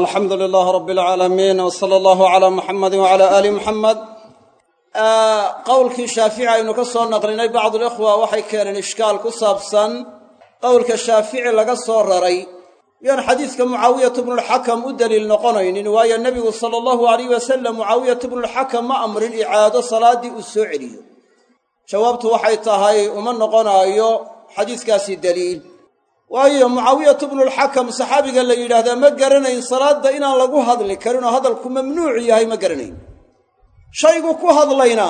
alxamdu lilaah rab alcaalamiin w sala allahu calaa muxamadi wacala aali muxamed qowlkii shaafici aynu ka soo naqlinay bacdulikhwa waxay keeneen ishkaal ku saabsan qowlka shaafici laga soo raray. Miyaan xadiiska mucaawiyatu bnulxakam u deliil noqonaynin waayo nebigu sala allahu alayh wasalam mucaawiyatu bnulxakam ma amrin icaado salaaddii uu soo celiyo. Jawaabtu waxay tahay uma noqonaayo xadiiskaasi deliil waayo mucaawiyatu bnulxakam saxaabiga la yidhaahdaa ma garanayn salaadda inaan lagu hadli karin oo hadalku mamnuuc yahay ma garanayn. Shaygu ku hadlayna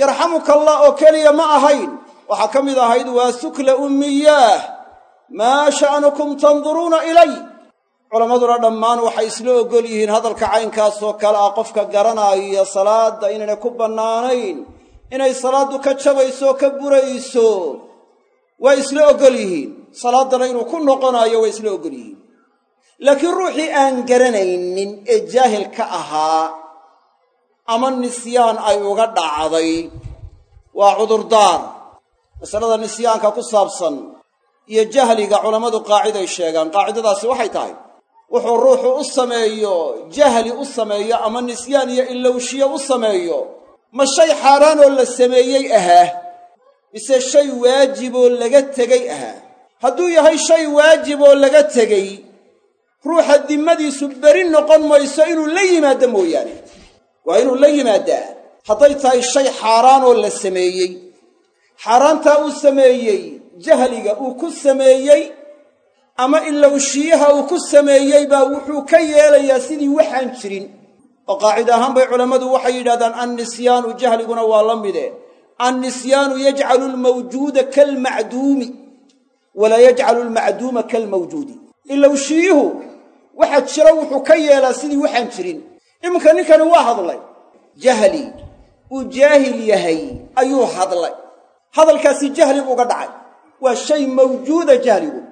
yarxamuka allah oo keliya ma ahayn. Waxaa ka mid ahayd waa sukla ummiyaah maa sha'nukum tanduruuna ilay. Culammaduna dhammaan waxay isla oggol yihiin hadalka caynkaasoo kale ah qofka garanaayo salaadda inaynay ku bannaanayn inay salaaddu ka jabayso oo ka burayso waa isla oggol yihiin. Salaaddana inuu ku noqonaayo waa isla oggol yihiin. Laakiin ruuxii aan garanaynin ee jaahil ka ahaa ama nisyaan ay uga dhacday waa cudurdaar. Masalada nisyaanka ku saabsan iyo jahliga culammadu qaaciday sheegaan qaacidadaasi waxay tahay wuxuu ruuxu u sameeyo jahli u sameeyo ama nisyaan iyo ilowshiyo u sameeyo ma shay xaaraanoo la sameeyey ahaa mise shay waajiboo laga tegey ahaa hadduu yahay shay waajiboo laga tegey ruuxa dimmadiisu beri noqon mayso inuu la yimaado mooyaane. Waa inuu la yimaadaa. Hadday tahay shay xaaraanoo la sameeyey. Xaaraantaa uu sameeyey jahliga uu ku sameeyey ama ilowshiyaha uu ku sameeyey baa wuxuu ka yeelayaa sidii waxaan jirin. Oo qaacida ahaan bay culammadu waxay yidhahdaan annisyaanu jahliguna waa la mide annisyaanu yajcalu lmawjuuda kalmacduumi walaa yajcalu almacduuma kalmawjuudi ilowshiyuhu waxa jira wuxuu ka yeelaa sidii waxaan jirin iminka ninkani waa hadlay jahli uu jaahil yahay ayuu hadlay hadalkaasi jahli buuga dhacay waa shay mawjuuda jahligu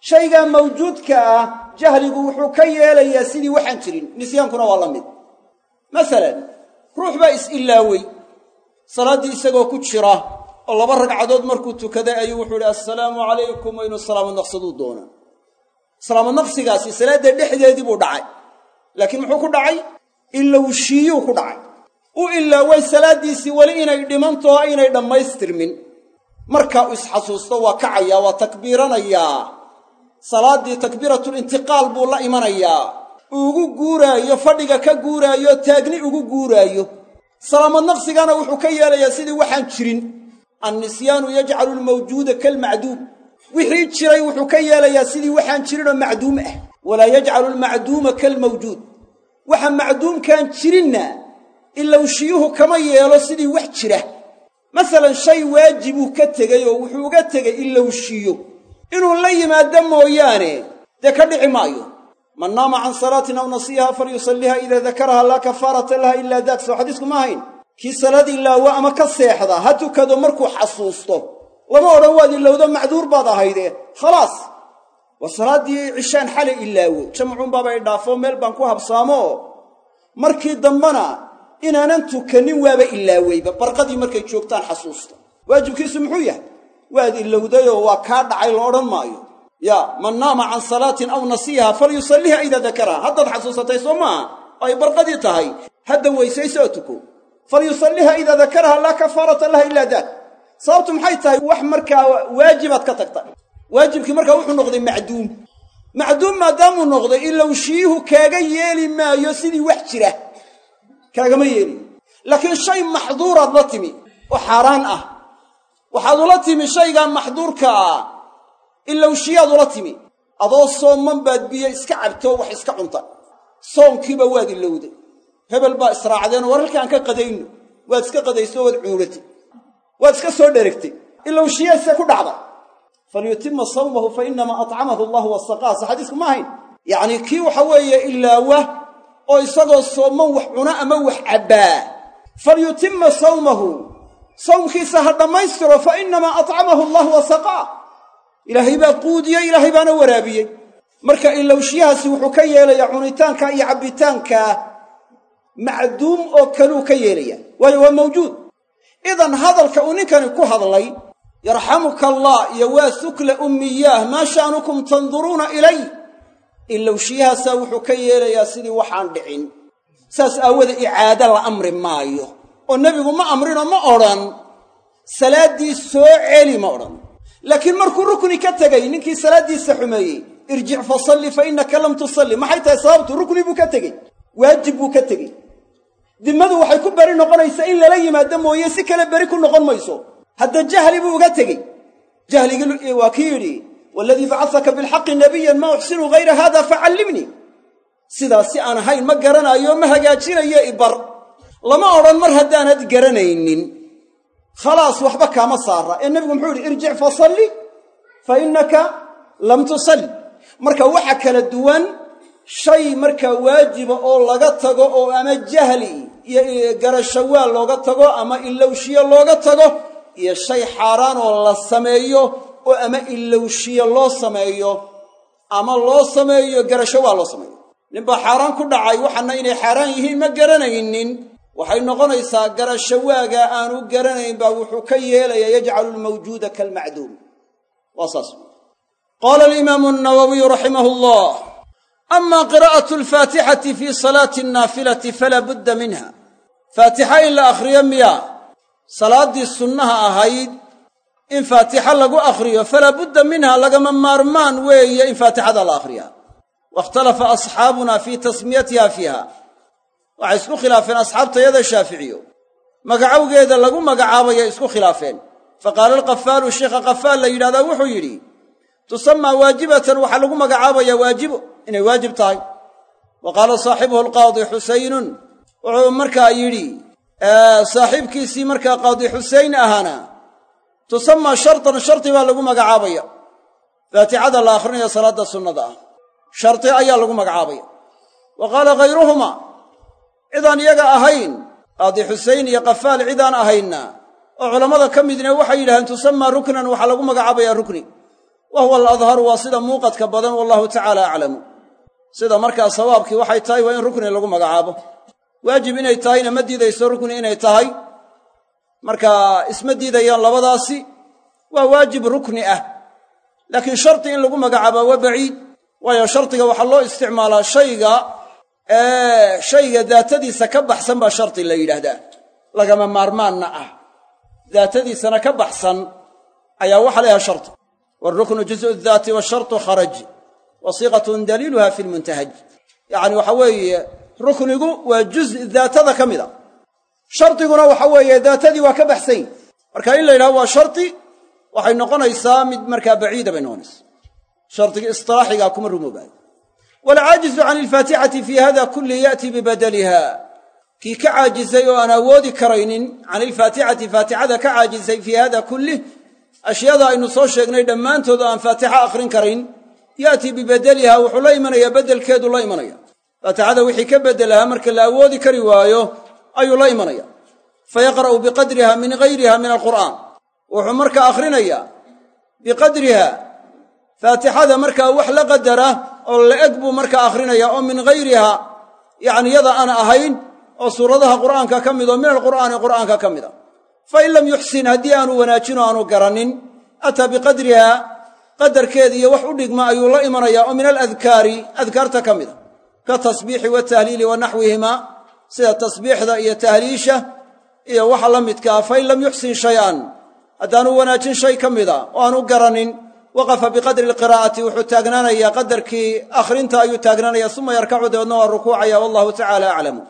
shaygaa mawjuudka ah jahligu wuxuu ka yeelayaa sidii waxaan jirin nisyaankuna waa la mid masalan ruux baa is-ilaawey salaaddii isagoo ku jira oo laba ragcadood markuu tukaday ayuu wuxuu idhi assalaamu calaykum inuu salaamo naqsaduu doonaa. Salaamo naqsigaasi salaadda dhexdeedii buu dhacay. Laakiin muxuu ku dhacay? Ilowshiyuu ku dhacay. U ilaaway salaaddiisii weli inay dhimantaho aynay dhammaystirmin. Markaa uu isxasuusto waa kacayaa waa takbiiranayaa salaaddii takbiiratulintiqaal buu la imanayaa. Ugu guuraayo fadhiga ka guuraayo taagni ugu guuraayo salaamo naqsigana wuxuu ka yeelayaa sidii waxaan jirin. Annisyaanu yajcalu lmawjuuda kalmacduum. Wixii jiray wuxuu ka yeelayaa sidii waxaan jirinoo macduum ah. Walaa yajcalu almacduuma kalmawjuud. Waxa macduumkaan jirinna ilowshiyuhu kama yeelo sidii wax jira. Masalan shay waajibuu ka tegey oo wuxuu uga tegay ilowshiyo inuu la yimaado mooyaane dee ka dhici maayo man naama can salaatin aw nasiiha falyusalliha idaa dakaraha laa kafaarata laha ilaa daak. Soo xadiisku ma ahayn? Kii salaad ilaawo ama ka seexda ha tukado markuu xasuusto. Lama odhan waad ilowdo macduur baad ahayde khalaas. Waa salaaddii cishaan xalay ilaawo. Jamcuunbaaba dhaafo meel baan ku habsaamoo markii dambana inaanan tukanin waaba ilaaweyba. Barqadii markay joogtaan xasuusta waajibkiisu muxuu yahay? Waad ilowdayoo waa kaa dhacay la odhan maayo yaa man naama can salaatin aw nasiiha falyusalliha idaa dakaraha haddaad xasuusatay soo maaha ay barqadii tahay hadda weysayso oo tuko falyusalliha idaa dakaraha laa kafaarata laha ilaa daak. Sababtu maxay tahay wax markaa waajibaad ka tagta waajibkii markaa wuxuu noqday macduum. Macduum maadaamuu noqday ilowshiyuhu kaaga yeeli maayo sidii wax jira. Kaagama yeeliyo laakiin shay maxduuraad la timi. Oo xaaraan ah. Waxaad ula timi shaygaa maxduurka ah ilowshiyaad ula timi. Adoo sooman baad biyo iska cabtoo wax iska cunta. Soonkiiba waad ilowday hebel baa israacdeenoo war halkaan ka qadayno. Waad iska qadayso waad cuuratay waad iska soo dheregtay. Ilowshiyaadse ku dhacda. Falyutima sawmahu fa inamaa atcamahu allahu wasaqaasa xadiisku ma ahayn. Yacnii kii waxa weeye ilaawa oo isagoo sooman wax cuna ama wax cabbaa. Falyutima sawmahu. Sawmkiisa ha dhammaystiro fa inamaa atcamahu allahu wasaqaa ilaahay baa quudiyey ilaahay baana waraabiyey. Marka ilowshiyahaasi wuxuu ka yeelayaa cunitaanka iyo cabbitaanka macduum oo kaluu ka yeelaya. Waayo waa mawjuud. Idan hadalka uu ninkani ku hadlay yarxamuka allah iyo waa sukla ummiyaah maa sha'nukum tanduruuna ilay? Ilowshiyahaasaa wuxuu ka yeelayaa sidii waxaan dhicin. Saas aawooda icaado la amri maayo. Oo nebigu ma amrinoo ma odhan salaaddii soo celi ma odhan laakiin markuu rukni ka tegey ninkii salaaddiisa xumeeyey irjic fa salli fa innaka lam tusalli. Maxay tahay sababtu? Rukni buu ka tegey. Waajib buu ka tegey. Dimmadu waxay ku beri noqonaysaa in lala yimaado mooye si kale beri ku noqon mayso. Hadda jahli buu uga tegey. Jahligii waa kii yidhi waladii bacasaka bilxaqi nabiyan ma uxsinu hayra hada facallimnii sidaas si aan ahayn ma garanaayo ma hagaajinayo ibar lama odhan mar haddaanad garanaynin khalaas waxba kaama saara ee nebigu muxuu yidhi irjic fa salli fa innaka lam tusalli marka waxa kala duwan shay markaa waajiba oo laga tago oo ama jahli iyo garashawaal looga tago ama ilowshiyo looga tago iyo shay xaaraan oo la sameeyo oo ama ilowshiyo loo sameeyo ama loo sameeyo garashawaal loo sameeyo ninbaa xaaraan ku dhacay waxaana inay xaaraan yihiin ma garanaynin waxay noqonaysaa garashawaaga aanu garanayn baa wuxuu ka yeelayaa yajcalu lmawjuuda kalmacduum. Waa saas. Qaala alimaamu nawawiyu raximahu llah ama qiraa'atu alfaatixati fii salaati annaafilati falaa budda minha. Faatixa in la akhriyo miya salaaddii sunnaha ahayd in faatixa lagu akhriyo falaa budda minha lagama maarmaan weeye in faatixada la akhriyaa. Wakhtalafa asxaabuna fii tasmiyatiha fiiha waxay isku khilaafeen asxaabtayada shaaficiyo. Magacowgeeda lagu magacaabayay isku khilaafeen. Faqaala alqafaalu sheikha qafaal la yidhahdaa wuxuu yidhi tusamaa waajibatan waxaa lagu magacaabayaa waajibo inay waajib tahay. Wa qaala saaxibuhu alqaadi xusaynun wuxuu markaa yidhi saaxiibkiisii markaa qaadi xuseyn ahaana tusamaa shartan sharti baa lagu magacaabaya. Faatixada la akhrinayo salaadda sunnada ah sharti ayaa lagu magacaabaya. Wa qaala khayruhuma cidaan iyaga ahayn qaadi xuseyn iyo qafaal cidaan ahaynna oo culammada ka midna waxay yidhahdeen tusamaa ruknan waxaa lagu magacaabayaa rukni. Wa huwa aladharu waa sida muuqadka badan wallahu tacaala aclamu sida markaa sawaabkii waxay tahay waa in rukni lagu magacaabo. Waajib inay tahayna ma diidayso rukni inay tahay. Marka isma diidayaan labadaasi waa waajib rukni ah. Laakiin sharti in lagu magacaabaa waa baciid waayo shardiga waxaa loo isticmaalaa shayga shayga daatadiisa ka baxsan baa shardi la yidhaahdaa. Lagama maarmaanna ah. Daatadiisana ka baxsan ayaa waxa la yahay shardi waalruknu juzu daati washartu kharaj wasiiqatun daliiluha fi lmuntahaj yacni waxa weeye ruknigu waa juz daatada ka mid a. Shardiguna waxa weeye daatadii waa ka baxsany marka in la yidhahdo waa shardi waxay noqonaysaa mid markaa baciida bay kuma rumoobaayo waalcaajizu can ilfaatixati fii hada kulli ya'tii bibadaliha kii ka caajisay oo aan awoodi karaynin can ilfaatixati faatixada ka caajisay fii hada kullih ashyaada aynu soo sheegnay dhammaantood oo aan faatixa akhrin karayn ya'tii bibadaliha wuxuu la imanayaa beddelkeedu la imanaya faatixada wixii ka beddelahaa marka la awoodi kari waayo ayuu la imanaya fayaqra'u biqadriha min gayriha min alqur'aan wuxuu markaa akhrinayaa biqadriha faatixada markaa wax la qadara oo la eg buu markaa akhrinayaa oo min hayriha yacni yada aan ahayn oo suuradaha qur'aanka ka mid oo min alqur'aani qur'aanka ka mid a fa in lam yuxsin haddii aanu wanaajin oo aanu garannin ataa biqadriha qadarkeeda iyo wax u dhigma ayuu la imanayaa oo min aladkaari adkaarta ka mid a ka tasbiixi watahliili wa naxwihima sida tasbiixda iyo tahliisha iyo waxa la midkaa fa lam yuxsin shay-an haddaanu wanaajin shay ka mida oo aanu garannin waqafa biqadri alqiraa'ati wuxuu taagnaanayaa qadarkii akhrinta ayuu taagnaanaya suma yarkacu dabeedna waa rukuucaya wallahu tacaala aclamu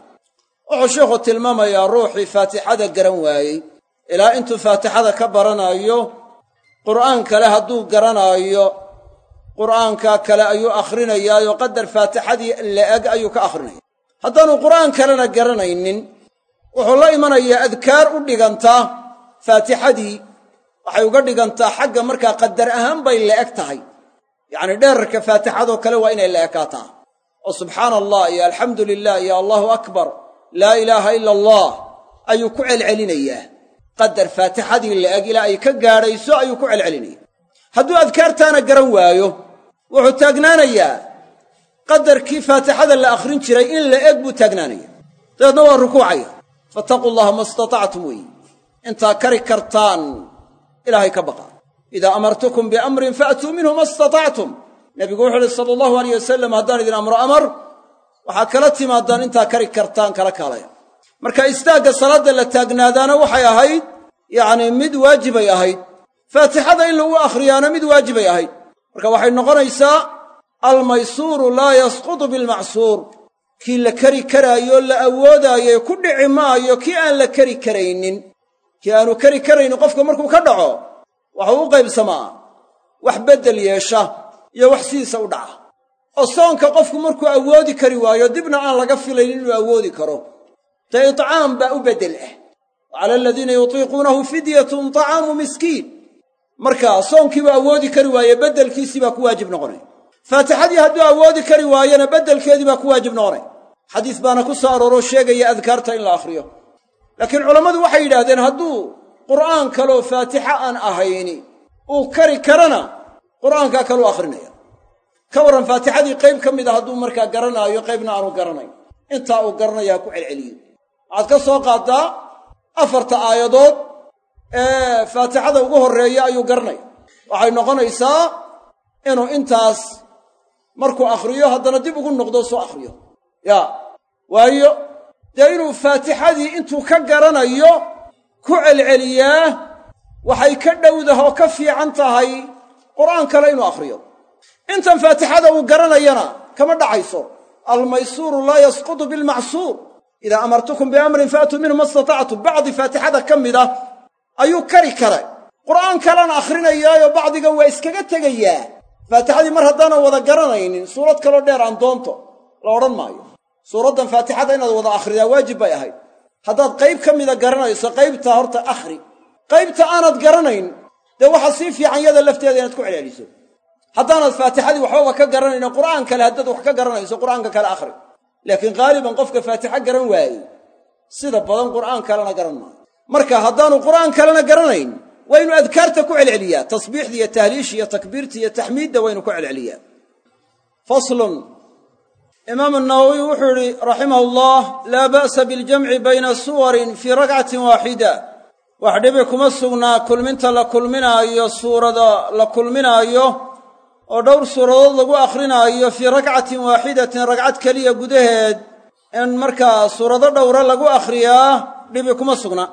wuxuu sheikhu tilmaamayaa ruuxii faatixada garan waayey ilaa intuu faatixada ka baranaayo qur'aan kale hadduu garanaayo qur'aanka kale ayuu akhrinayaayoo qadar faatixadii la-eg ayuu ka akhrinaya haddaanu qur'aan kalena garanaynin wuxuu la imanayaa adkaar u dhigantaa faatixadii waxay uga dhigantaa xagga markaa qadar ahaan bay la-eg tahay. Yacni dheerarka faatixadoo kale waa inay la-ekaataa oo subxaana allah iyo alxamdu lilah iyo allahu akbar laa ilaaha ila allah ayuu ku celcelinayaa. Qadar faatixadii la-eg ilaa ay ka gaadhayso ayuu ku celcelinaya hadduu adkaartaana garan waayo wuxuu taagnaanayaa qadarkii faatixada la akhrin jiray in la eg buu taagnaanaya dabeedna waa rukuucaya. Fattaquu llaha ma istatactum weeye intaa kari kartaan ilaahay ka baqa. Idaa amartukum biamrin faatuu minhu ma istatactum nebigu wuxuu uhi sala allahu aleyh wasalam haddaan idin amro amar waxaa kala timaadaan intaa kari kartaan kala kaalaya. Marka istaagga salaadda la taagnaadaana waxay ahayd yacnii mid waajibay ahayd. Faatixada in lagu akhriyaana mid waajibay ahayd. Marka waxay noqonaysaa almaysuuru laa yasqutu bilmacsuur. Kii la keri karaayo la awoodaayo ku dhici maayo kii aan la keri karaynin kii aanu keri karaynin qofka markuu ka dhaco waxuu u qaybsamaa wax beddel yeesha iyo wax sidiisa u dhaca. Oo soonka qofku markuu awoodi kari waayo dibna aan laga filayn inuu awoodi karo. Dee itcaam baa u beddel ah wa cala aladiina yutiiquunahu fidyatun tacaamu miskiin. Marka soonkiibuu awoodi kari waaye beddelkiisii baa ku waajib noqonay. Faatixadii hadduu awoodi kari waayena beddelkeedii baa ku waajib noqonay. Xadiis baana ku soo arooroo sheegaya adkaarta in la akhriyo laakiin culammadu waxay yidhaahdeen hadduu qur'aan kaloo faatixa aan ahayni uu kari karana qur'aankaa kaluu akhrinaya. Ka warran faatixadii qayb ka mid a hadduu markaa garanaayo qaybna aanu garanayn. Intaa uu garanaya ku celceliyo. Waxaad ka soo qaaddaa afarta aayadood ee faatixada ugu horreeya ayuu garanaya. Waxay noqonaysaa inuu intaas markuu akhriyo haddana dib ugu noqdo soo akhriyo. Yaa waayo dee inuu faatixadii intuu ka garanayo ku celceliyaa waxay ka dhowdah oo ka fiican tahay qur'aan kale inuu akhriyo. Intan faatixada uu garanayana kama dhacayso. Almaysuuru laa yasqutu bilmacsuur idaa amartukum biamrin faatuu minhu ma istatactum bacdi faatixada ka mid ah ayuu kari kara qur'aan kalena akhrinayaayo bacdigan waa iskaga tegayaa. Faatixadii mar haddaanan wada garanaynin suurad kaloo dheer aan doonto. La odhan maayo suuraddan faatixada inaad wada akhridaa waajib bay ahayd. Haddaad qayb ka mida garanayso qaybtaa horta akhri. Qaybta aanad garanayn dee waxaa sii fiican yada lafteeda inaad ku celceliso haddaanad faatixadii waxbaba ka garanayno qur'aan kale haddaad wax ka garanayso qur'aanka kale akhri. Laakiin qaaliban qofka faatixo garan waayey. Sida badan qur'aan kalena garan maayo. Marka haddaanu qur'aan kalena garanayn waa ynu adkaarta ku celceliyaa. Tasbiixda iyo tahliisha iyo takbiirta iyo taxmiidda waynu ku celceliyaa imaamu nawowiy wuxuu idhi raximahu allah laa ba'sa biljamci bayna suwarin fii rakcatin waaxida wax dhibi kuma sugnaa kulminta la kulminaayo suurada la kulminaayo oo dhowr suuradood lagu akhrinaayo fii rakcatin waaxidatin ragcad keliya gudaheed in markaa suurado dhowra lagu akhriyaa dhibi kuma sugna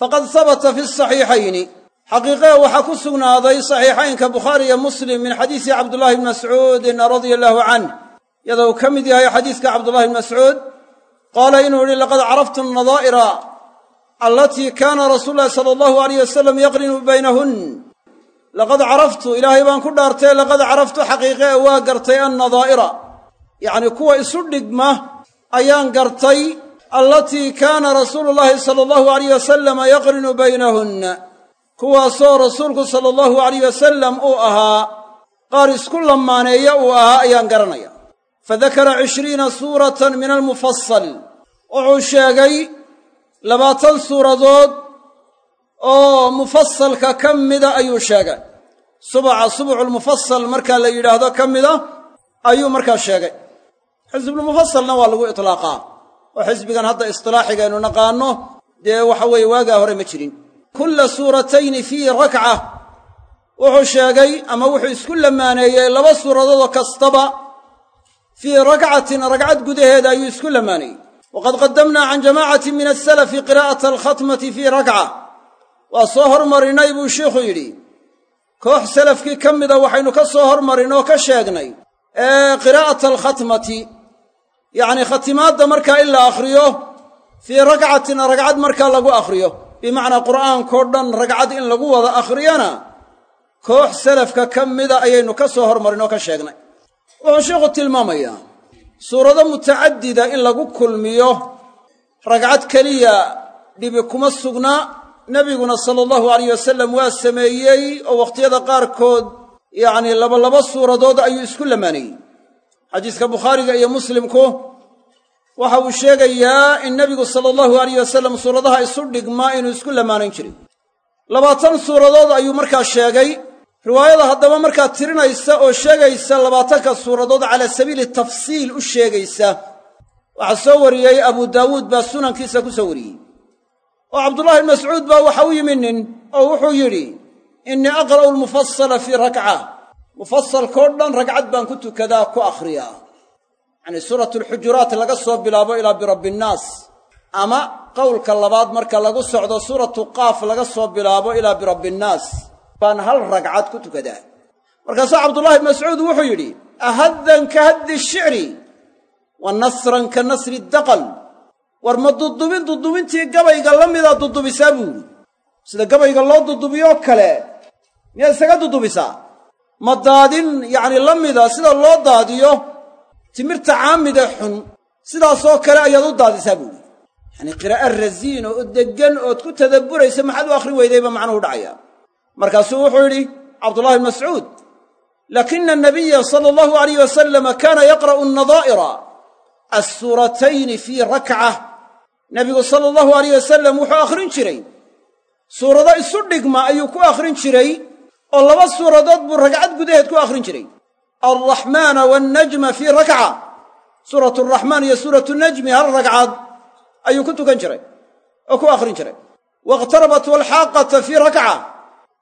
faqad habata fi saxiixayni. Xaqiiqee waxaa ku sugnaaday saxiixaynka bukhaari iyo muslim min xadiisi cabdullahi bni mascuudin radia allaahu canh iyadoo uu ka mid yahay xadiiska cabdullahi bni mascuud qaala inuu yihi laqad caraftu annadaa'ira allatii kaana rasuulu llahi sala allahu alayh wasalam yaqrinu baynahun. Laqad caraftu ilaahay baan ku dhaartay laqad caraftu xaqiiqee waa gartay annadaa'ira yacnii kuwa isu dhigma ayaan gartay allatii kaana rasuulu llaahi sala allahu alayh wasalama yaqrinu baynahunna kuwaasoo rasuulku sala allahu alayh wasalam uu ahaa qaar isku lamaaneeya uu ahaa ayaan garanaya fadakara cishriina suuratan min almufasal wuxuu sheegay labaatan suuradood oo mufasalka ka mida ayuu sheegay subaca subuculmufasal markaa la yidhaahdo ka mida ayuu markaa sheegay xisbulmufasalna waa lagu itlaaqaa oo xisbigan hadda istilaaxigaynu naqaanno dee waxa weeye waagaa hore ma jirin kulla suuratayni fii rakca wuxuu sheegay ama wuxuu isku lamaaneeyey laba suuradoodoo kastaba fii rakcatin ragcad gudaheeda ayuu isku lamaaneeyey waqad qadamnaa can jamaacatin min asalafi qiraa'ata alkhatmati fii rakca waa soo hormarinay buu sheikhu yidhi. Koox salafkii ka mida waxaynu ka soo hormarin oo ka sheegnay ee qiraa'ata alkhatmati yacnii khatimaadda markaa in la akhriyo fii rakcatin ragcad markaa lagu akhriyo. Bimacnaa qur'aankao dhan ragcad in lagu wada akhriyana koox salafka ka mida ayaynu ka hormarin oo ka sheegnay wuxuu sheikhu tilmaamayaa suurado mutacadida in lagu kulmiyo ragcad keliya dhibi kuma sugna. Nebiguna sala allahu alayh wasalam waa sameeyey oo wakhtiyada qaarkood yacnii labalaba suuradood ayuu isku lamaaneeyey xadiiska bukhaariga iyo muslimku waxa uu sheegayaa in nebigu sala allahu alayh wasalam suuradaha isu dhigmaa inuu isku lamaanayn jiray. Labaatan suuradood ayuu markaa sheegay riwaayada haddaba markaa tirinaysa oo sheegaysa labaatanka suuradood calaa sabiili tafsiil u sheegaysa waxaa soo wariyey abu daawuud baa sunankiisa ku soo wariyey. Oo cabdullahi bn mascuud baa waxa u yimi nin oo wuxuu yidhi innii aqra'u almufasala fii rakca mufasalkao dhan ragcad baan ku tukadaa ku akhriyaa. Yacnii suuratu alxujuraat laga soo bilaabo ilaa birabbi innaas ama qowlka labaad marka lagu socdo suuratu qaaf laga soo bilaabo ilaa birabbi innaas baan hal ragcad ku tukadaa. Markaasuu cabdullahi bn mascuud wuxuu yidhi ahaddan ka haddi shicri wa nasran ka nasri daqal. War ma dudubin dudubintii gabayga la midaa dudubisaa buu yidhi. Sida gabayga loo dudubiyoo kale miyaad isaga dudubisaa ma daadin yacni la mida sida loo daadiyo timirta caamida xun sidaasoo kale ayaad u daadisaa buu yidhi. Yacanii qiraa'a rasiin oo deggan ood ku tadabburaysa maxaad u akhrin weydayba macnuhu dhacaya markaasuu wuxuu yidhi cabdullahi bn mascuud lakina anabiya sala allahu alayh wasalama kaana yaqra'u annadaa'ira assuuratayni fii rakca nebigu sala allahu alayh wasalam wuxuu akhrin jiray. Suurado isu dhigma ayuu ku akhrin jiray oo laba suuradood buu ragcad gudaheed ku akhrin jiray. Alraxmaana wannajma fii rakca suuratu araxmaan iyo suuratu najmi hal ragcad ayuu ku tukan jiray oo ku akhrin jiray. Waiqtarabat walxaaqata fii rakca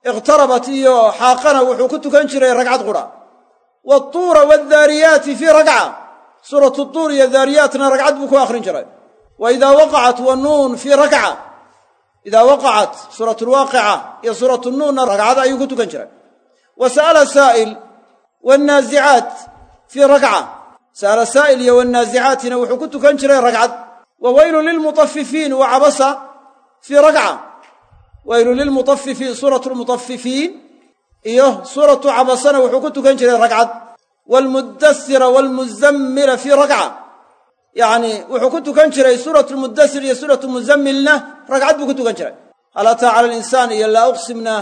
iqtarabat iyo xaaqana wuxuu ku tukan jiray ragcad qura waatuura waaddaariyaati fii rakca suuratu tuur iyo daariyaatna ragcad buu ku akhrin jiray wa idaa waqacat wannuun fii rakca idaa waqacat suuratu lwaaqica iyo suuratu nuunna ragcad ayuu ku tukan jiray wa sa'ala saa'il waannaasicaat fii rakca sa'ala saa'il iyo wannaasicaatina wuxuu ku tukan jiray ragcad wa weylun lilmutafifiin wa weylu lilmutafifiin suuratu lmutafifiin iyo suuratu cabasana wuxuu ku tukan jiray ragcad. Waalmuddasira waalmuzammila fii rakca yacnii wuxuu ku tukan jiray suuratu lmuddasir iyo suuratu muzammilna ragcad buu ku tukan jiray. Hal ataa cala alinsaan iyo laa uqsimna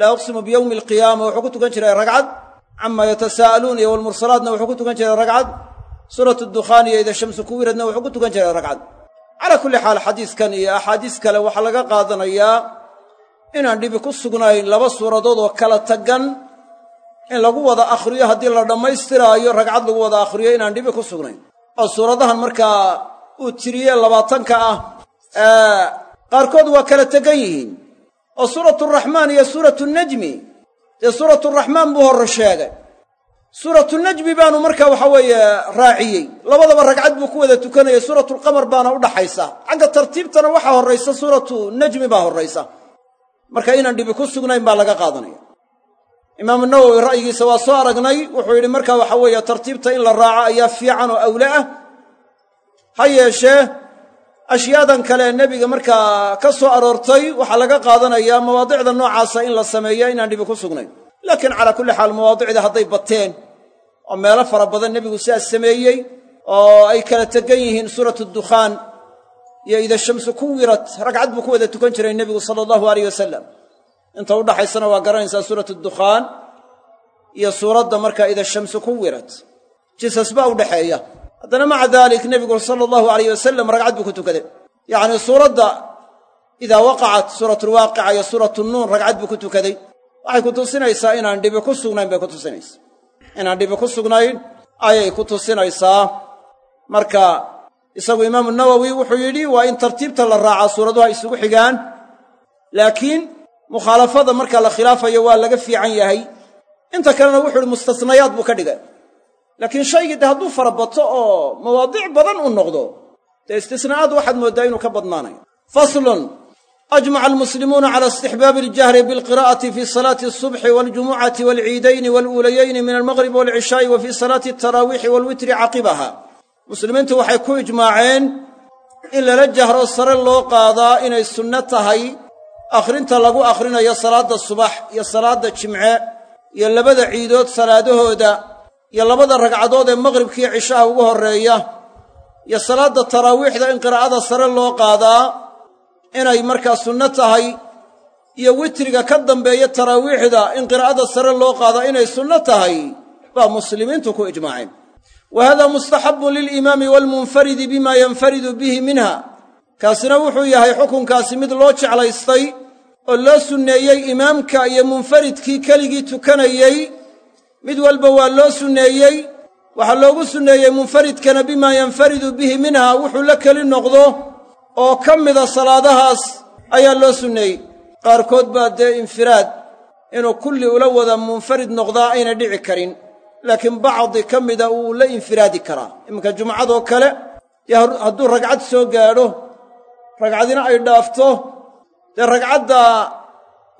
laa uqsimu biyowmi alqiyaama wuxuu ku tukan jiray ragcad. Cama yatasaa'aluun iyo walmursalaatna wuxuu ku tukan jiray ragcad. Suuratu dukhaan iyo ida shamsu kuwiradna wuxuu ku tukan jiray ragcad. Calaa kulli xaal xadiiskan iyo axaadiis kale waxaa laga qaadanayaa inaan dhibi ku sugnayn laba suuradood oo kala tagan in lagu wada akhriyo haddii la dhammaystiraayo ragcad lagu wada akhriyo inaan dhibi ku sugnayn. Oo suuradahan markaa uu tiriye labaatanka ah. Qaarkood waa kala tegan yihiin. Oo suuraturaxmaan iyo suuratu najmi dee suuraturaxmaan buu horre sheegay. Suuratu najmi baanu marka waxa weeye raaciyey. Labadaba ragcad buu ku wada tukanayay. Suuratulqamar baana u dhaxaysa. Xagga tartiibtana waxaa horraysa suuratu najmi baa horraysa marka inaan dhibi ku sugnayn baa laga qaadanaya. Imaamu nawowi ra'yigiisa waa soo aragnay wuxuu yidhi marka waxa weeye tartiibta in la raaco ayaa fiican oo awle ah. Ha yeeshee ashyaadan kale nebiga markaa ka soo aroortay waxaa laga qaadanayaa mawaadicda noocaasa in la sameeya inaan dhibi ku sugnayn. Laakiin calaa kulli xaal mawaadicda hadday bateen oo meelo fara badan nebigu sidaas sameeyey oo ay kala tegan yihiin suuratu dukhaan iyo ida shamsu kuwirat ragcad buu ku wada tukan jiray nebigu sala allahu alayh wasalam inta u dhaxaysana waa garanaysaa suuratu dukhaan iyo suuradda markaa ida shamsu kuwirat. Jisas baa dhexeeya haddana maca daalik nebigu sala allahu alayh wasalam ragcad buu ku tukaday. Yacnii suuradda idaa waqacat suuratulwaaqica iyo suuratu nuun ragcad buu ku tukaday. Waxay ku tusinaysaa inaan dhibi ku sugnayn bay ku tusinaysaa. Inaan dhibi ku sugnayn ayay ku tusinaysaa. Marka isagu imaamu nawowi wuxuu yidhi waa in tartiibta la raacaa suuraduha isugu xigaan. Laakiin mukhaalafada marka la khilaafayo waa laga fiican yahay. Inta kalena wuxuu ihi mustasnayaad buu ka dhigay. Laakiin shaygii de hadduu fara bato oo mawaadiic badan u noqdo dee istisnaa'aad waxaad mooddaa inuu ka badnaanayo. Faslun ajmaca almuslimuuna cala istixbaabi aljahri bilqiraa'ati fi salaati alsubxi waljumucati waalciidayni waaluulayayni min almaqribi waalcishaa'i wa fii salaati altaraawiixi waalwitri caqibaha muslimiintu waxay ku ijmaaceen in lala jahro sare loo qaadaa inay sunno tahay akhrinta lagu akhrinayo salaadda subax iyo salaadda jimce iyo labada ciidood salaadahooda iyo labada ragcadood ee maqribkiiyo cishaha ugu horreeya iyo salaadda taraawiixda in qiraa'ada sare loo qaadaa inay markaa sunno tahay iyo witriga ka dambeeya taraawiixda in qiraa'ada sare loo qaadaa inay sunno tahay baa muslimiintu ku ijmaaceen wa hada mustaxabun lilimaami waalmunfaridi bima yanfaridu bihi minha. Kaasina wuxuu yahay xukunkaasi mid loo jeclaystay oo loo sunneeyey imaamka iyo munfaridkii keligii tukanayey. Mid walba waa loo sunneeyey. Waxaa loogu sunneeyey munfaridkana bimaa yanfaridu bihi minha wuxuu la keli noqdo oo ka mida salaadahaas ayaa loo sunneeyey. Qaarkood baa dee infiraad inuu kulli ula wada munfarid noqdaa ayna dhici karin laakiin bacdi ka mida uu la infiraadi karaa. Iminka jumcadoo kale hadduu ragcad soo gaadho ragcadina ay dhaafto dee ragcadda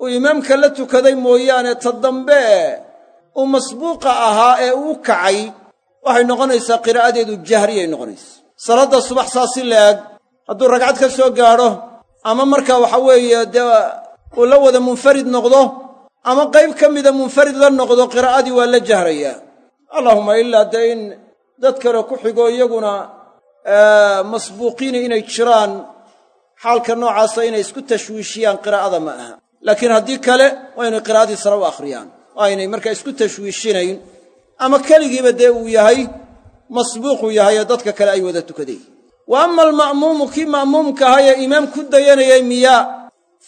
uu imaamka la tukaday mooyaane ta dambe uu masbuuqa ahaa ee uu kacay waxay noqonaysaa qiraa'adeedu jahriyay noqonaysa salaadda subax saa si laag hadduu ragcad ka soo gaadho ama markaa waxa weeye dee uu la wada munfarid noqdo ama qayb ka mida munfarid la noqdo qiraa'adii waa la jahrayaa allaahumma ilaa dee in dad kale ku xigo iyaguna masbuuqiina inay jiraan xaalka noocaasa inay isku tashwiishiyaan qiraa'ada ma aha. Laakiin haddii kale waa inay qiraa'adii sare u akhriyaan waa aynay markaa isku tashwiishinayn ama keligiiba dee uu yahay masbuuquu yahay ee dadka kale ay wada tukadeen. Wa ama alma'muumu kii ma'muumka ahaa ee imaam ku dayanayay miyaa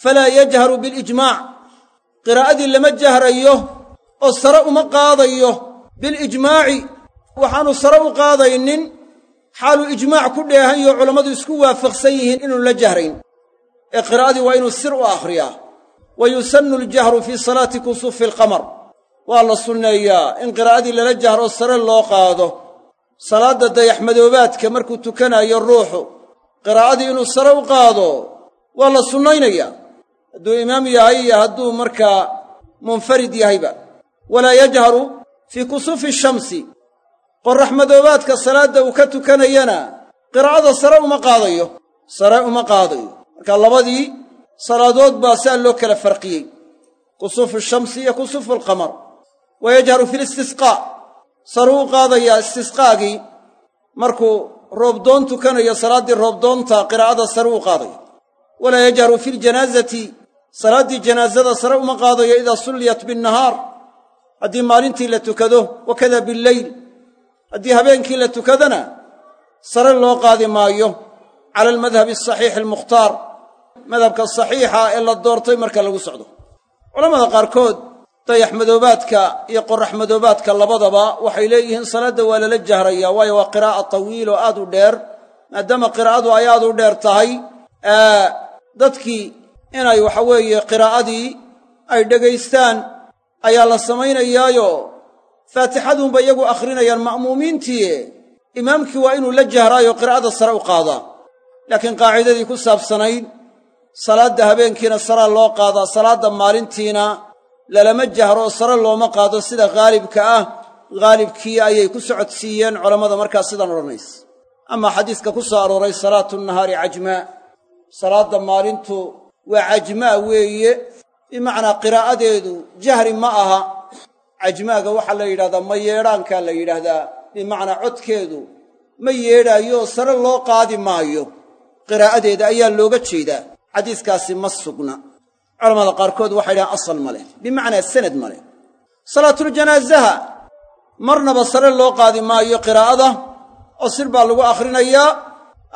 falaa yajharu bilijmaac qiraa'adii lama jahrayo oo sare uma qaadayo bilijmaaci. Waxaanu sare u qaadaynin xaaluu ijmaac ku dheehanyo culammadu isku waafaqsan yihiin inuunu la jahrayn. Ee qiraa'adii waa inuu sir u akhriyaa. Wa yusannu aljahru fii salaati kusuufi alqamar. Waa la sunneeyaa in qiraa'adii lala jahro sare loo qaado. Salaadda dayaxmadoobaadka markuu tukanaayo ruuxu qiraa'adii inuu sare u qaado waa la sunnaynayaa. Hadduu imaam yahay iyo hadduu markaa munfarid yahayba walaa yajharu fii kusuufi shamsi qorrax madoobaadka salaadda uu ka tukanayana qiraa'ada sare uma qaadayo sare uma qaadayo. Marka labadii salaadood baa saa loo kala farqiyey kusuufu shamsi iyo kusuufu alqamar wa yajharu fi listisqaa saruu u qaadayaa istisqaagii markuu roobdoon tukanayo salaaddii roobdoonta qiraa'ada sare u qaadaya walaa yajharu fi ljanaazati salaaddii janaasada sare uma qaadayo idaa sulliyat binnahaar haddii maalintii la tukado wakada billeyl haddii habeenkii la tukadana sare loo qaadi maayo. Cala almadhabi asaxiixi almukhtaar. Madhabka saxiixa ee la doortay marka lagu socdo. Culammada qaarkood dayax madoobaadka iyo qorrax madoobaadka labadaba waxay leeyihiin salaadda waa lala jahrayaa waayo waa qiraa'a tawiil oo aad u dheer maadaama qiraa'adu ay aad u dheer tahay dadkii inay waxa weeye qiraa'adii ay dhegaystaan ayaa la samaynayaayo. Faatixaduunba iyagu akhrinayaan ma'muumiintii imaamkii waa inuu la jahraayo qiraa'ada sare u qaadaa. Laakiin qaacidadii ku saabsanayd salaadda habeenkiina saraa loo qaadaa salaadda maalintiina lalama jahro oo sare looma qaado sida haalibka ah haalibkii ayay ku socodsiiyeen culammada markaas sidaan odhanaysa. Amaa xadiiska ku soo arooray salaatu nahaari cajmaa. Salaadda maalintu waa cajmaa weeye bimacnaa qiraa'adeedu jahri ma aha. Cajmaaga waxaa la yidhahdaa ma yeedhaankaa la yidhaahdaa bimacnaa codkeedu ma yeedhaayo oo sare loo qaadi maayo. Qiraa'adeeda ayaa looga jeedaa. Xadiiskaasi ma sugna. Culamada qaarkood waxay dhahaan asal ma leh. Bimacnaa sanad ma leh. Salaatuljanaasaha marnaba sare loo qaadi maayo qiraa'ada. Oo sir baa lagu akhrinayaa.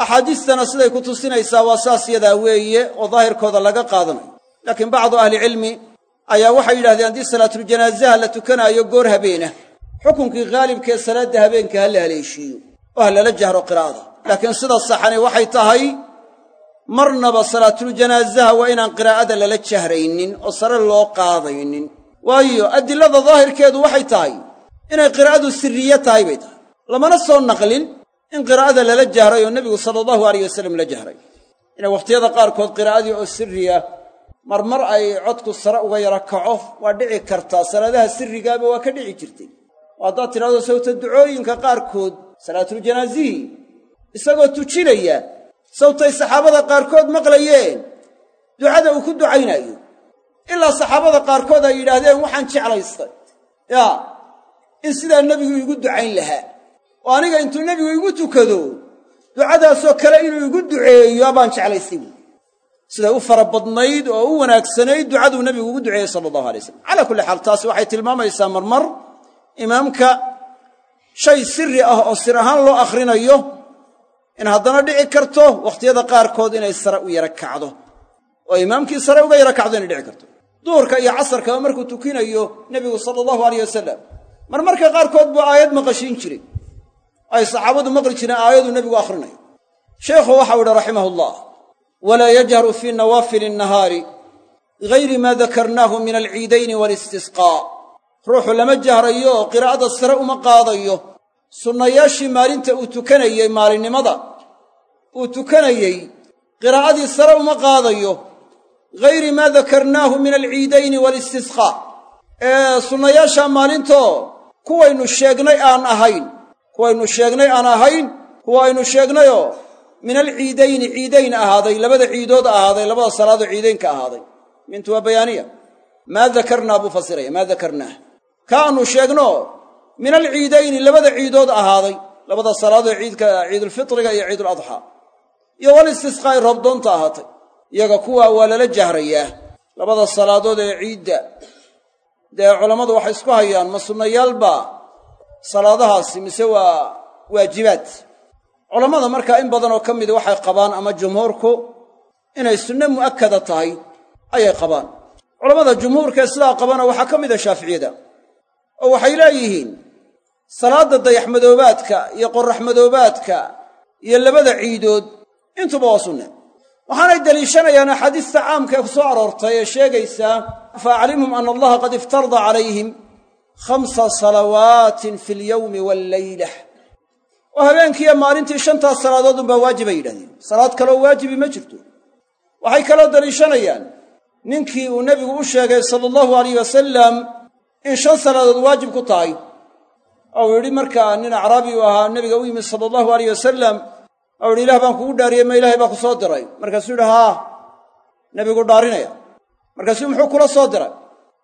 Axaadiistana siday ku tusinaysaa waa saas yadaa weeye oo daahirkooda laga qaadanayo laakiin bacdu ahlicilmi ayaa waxay yidhahdeen haddii salaatuljanaasaha la tukanaayo goor habeena xukunkii haalibkaee salaadda habeenka ha la haleeshiiyo oo ha lala jahro qiraa'ada laakiin sida saxani waxay tahay marnaba salaatuljanaasaha waa inaan qiraa'ada lala jahraynin oo sare loo qaadaynin. Waayo adilada daahirkeedu waxay tahay inay qiraa'adu sirriye tahay bay tahay. Lamana soo naqlin in qiraa'ada lala jahray oo nebigu sala allahu alayh wasallam la jahray. Inay wakhtiyada qaarkood qiraa'adii oo sirriya marmar ay codku sare uga yara kaco waa dhici kartaa salaadaha sirrigaaba waa ka dhici jirtay. Oo haddaad tidhahdo sawta ducooyinka qaarkood salaatuljanaazihi isagoo tujinaya sawtay saxaabada qaarkood maqlayeen ducada uu ku ducaynaayo ilaa saxaabada qaarkood ay yidhaahdeen waxaan jeclaystay. Yaa in sidaa nebigu iigu ducayn lahaa. Oo aniga intuu nebigu igu tukado ducadaasoo kale inuu igu duceeyo baan jeclaystay siday u fara badnayd oo u wanaagsanayd ducaduu nebigu ugu duceeyey sala allahu alay slam calaa kulli xaal taasi waxay tilmaamaysaa marmar. Imaamka shay sirri ah oo sir ahaan loo akhrinayo in haddana dhici karto wakhtiyada qaarkood inay sare u yara kacdo. Oo imaamkii sare uga yara kacdo inay dhici karto. Duhurka iyo casarkaba markuu tukinayo nebigu sala allahu alayh wasalam marmarka qaarkood buu aayad maqashiin jiray. Ay saxaabadu maqli jireen aayaduu nebigu akhrinayo. Sheikhu waxau idhi raximahullah walaa yajharu fii nawaafili nahaari gayri maa dakarnaahu min alciidayni waalistisqaa ruuxu lama jahrayo oo qiraa'ada sare uma qaadayo sunnayaashii maalinta uu tukanayey maalinnimada uu tukanayey qiraa'adii sare uma qaadayo gayri maa dakarnaahu min alciidayni waalistisqaa ee sunnayaasha maalintoo kuwaynu sheegnay aan ahayn kuwaynu sheegnay aan ahayn kuwa aynu sheegnayoo min alciidayni ciidayn ahaaday labada ciidood ahaaday labada salaadoo ciidaynka ahaaday. Mintu waa bayaaniya. Maa dakarnaa buu fasiraya maa dakarnaah ka aanu sheegno min alciidayni labada ciidood ahaaday labada salaadoo ciidka ciidulfitriga iyo ciiduladxaa iyo walistisqaa'i roobdoonta ahaatay. Iyaga kuwaa waa lala jahrayaa labada salaadood ee ciidda dee culammadu waxay isku hayaan ma sunnayaalba salaadahaasi mise waa waajibaad culammada markaa in badanoo ka midi waxay qabaan ama jumhuurku inay sunne mu'akkada tahay ayay qabaan. Culammada jumhuurkaee sidaa qabana waxaa ka mid a shaaficiyada oo waxay leeyihiin salaadda dayaxmadoobaadka iyo qorraxmadoobaadka iyo labada ciidood intuba waa sunne. Waxaanay deliishanayaan axaadiista caamka ee ku soo aroortay ee sheegaysaa fa aclimhum ana allaha qad iftarada calayhim khamsa salawaatin fi alyowmi walleyla oo habeenkiiyo maalintii shantaas salaadood unbaa waajibay yidhahdeen. Salaad kaloo waajibi ma jirto. Waxay kaloo deliishanayaan ninkii uu nebigu u sheegay sala allahu alayh wasalam in shan salaadood waajib ku tahay. Oo uu yidhi markaa nin acraabi u ahaa nebiga u yimid sala allahu alayh wasalam ou yidhi ilah baan kugu dhaariyey ma ilaahay baa ku soo diray. Markaasuu yidhi haa nebigu dhaarinaya. Markaasuu muxuu kula soo diray?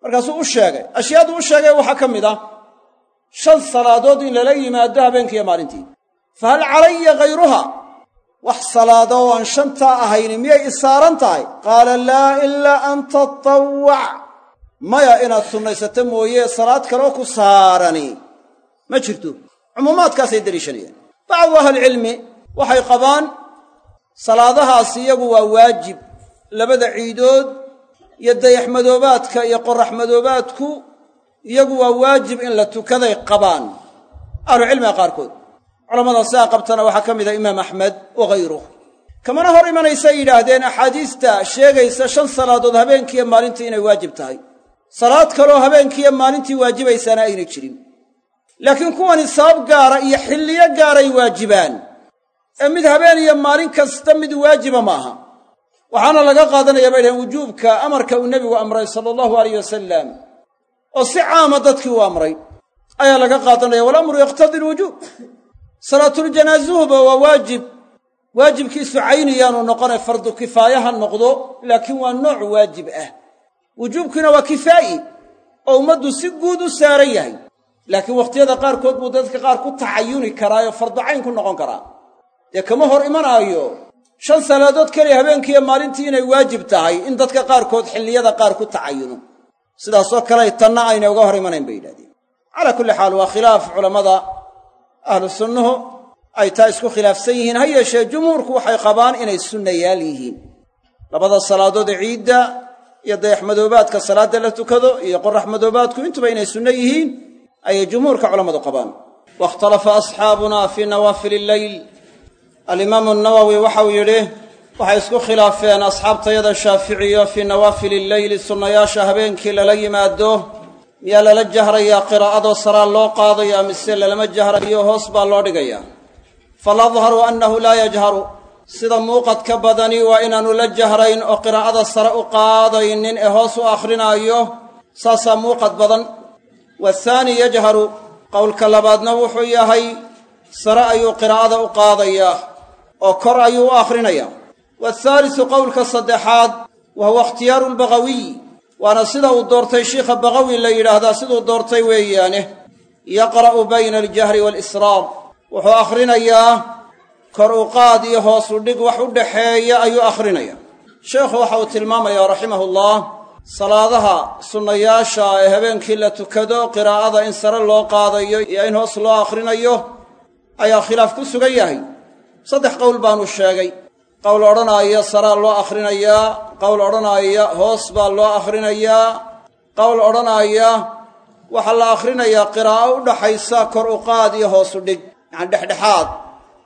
Markaasuu u sheegay. Ashyaaduu u sheegay waxaa ka mid ah. Shan salaadood in lala yimaado habeenkiiyo maalintii fa hal calaya hayruha wax salaado oo aan shantaa ahayni miyay isaaran tahay qaala laa ilaa an tatawwac maya inaad sunnaysato mooye salaad kaloo ku saarani ma jirto cumuumaadkaasay deliishanayaan bacdu ahlicilmi waxay qabaan salaadahaasi iyagu waa waajib labada ciidood iyo dayaxmadoobaadka iyo qorraxmadoobaadku iyagu waa waajib in la tukaday qabaan ahlucilmiga qaarkood culammada sidaa qabtana waxaa ka mid ah imaam axmed wa hayruh kamana hor imanaysay yidhaahdeen axaadiista sheegaysa shan salaadood habeenkiiyo maalintii inay waajib tahay. Salaad kaloo habeenkiiyo maalintii waajibaysaana aynay jirin. Laakiin kuwani sabab gaara iyo xilliyo gaaray waajibaan. Ee mid habeen iyo maalin kasta mid waajiba maaha waxaana laga qaadanaya bay dhahen wujuubka amarka uu nebigu amray sala allahu alayh wasalam oo si caama dadkii u amray. Ayaa laga qaadanaya walamru yaqtadi alwujuub salaatuljanaazuhuba waa waajib. Waajibkiisu cayniyaanu noqone fardu kifaaya ha noqdo laakiin waa nooc waajib ah. Wujuubkiina waa kifaa'i oo ummaddu si guud u saaran yahay. Laakiin wakhtiyada qaarkood buu dadka qaar ku tacayuni karaayoo fardu cayn ku noqon karaa. Dee kama hor imanaayo? Shan salaadood keliya habeenkiiyo maalintii inay waajib tahay in dadka qaarkood xilliyada qaar ku tacayuno sidaasoo kaley tanna aynay uga hor imanayn bay yidhahdeen. Calaa kulli xaal waa khilaaf culammada ahlu sunnuhu ay taa isku khilaafsan yihiin. Ha yeeshee jumhuurku waxay qabaan inay sunnayaal yihiin. Labada salaadood ee ciidda iyo dayaxmadoobaadka salaadda la tukado iyo qorraxmadoobaadku intuba inay sunno yihiin ayay jumhuurka culammadu qabaan. Wakhtalafa asxaabuna fii nawaafili illeyl alimaamu nawowi waxau yidhi waxay isku khilaafeen asxaabtayada shaaficiyo fii nawaafili illeyli sunnayaasha habeenkii lala yimaado miyaa lala jahrayaa qiraa'adoo saraa loo qaadaya mise lalama jahrayo hoos baa loo dhigayaa. Faladharu annahu laa yajharu. Sida muuqadka badani waa inaannu la jahrayn oo qiraa'ada sare u qaadaynin ee hoos u akhrinaayo. Saasaa muuqad badan. Waathaani yajharu. Qowlka labaadna wuxuu yahay sare ayuu qiraa'ada u qaadayaa oo kor ayuu u akhrinayaa waathaalisu qowlka saddexaad wa huwa ikhtiyaaru lbagawiy waana sida uu doortay shiikha bagawi la yidhaahdaa siduu doortay weeyaane. Yaqra'u bayna aljahri waalisraar wuxuu akhrinayaa kor u qaad iyo hoosu dhig wax u dhaxeeya ayuu akhrinayaa. Sheekhu waxa uu tilmaamayaa raximahullah salaadaha sunnayaasha ee habeenkii la tukado qiraa'ada in sare loo qaadayo iyo in hoos loo akhrinayo ayaa khilaaf ku sugan yahay. Saddex qowl baanu sheegay qowl odhanaaya saraa loo akhrinayaa qowl odhanaaya hoos baa loo akhrinayaa qowl odhanaaya waxaa la akhrinayaa qiraa'o u dhaxaysa kor u qaad iyo hoosu dhig. Yacani dhexdhexaad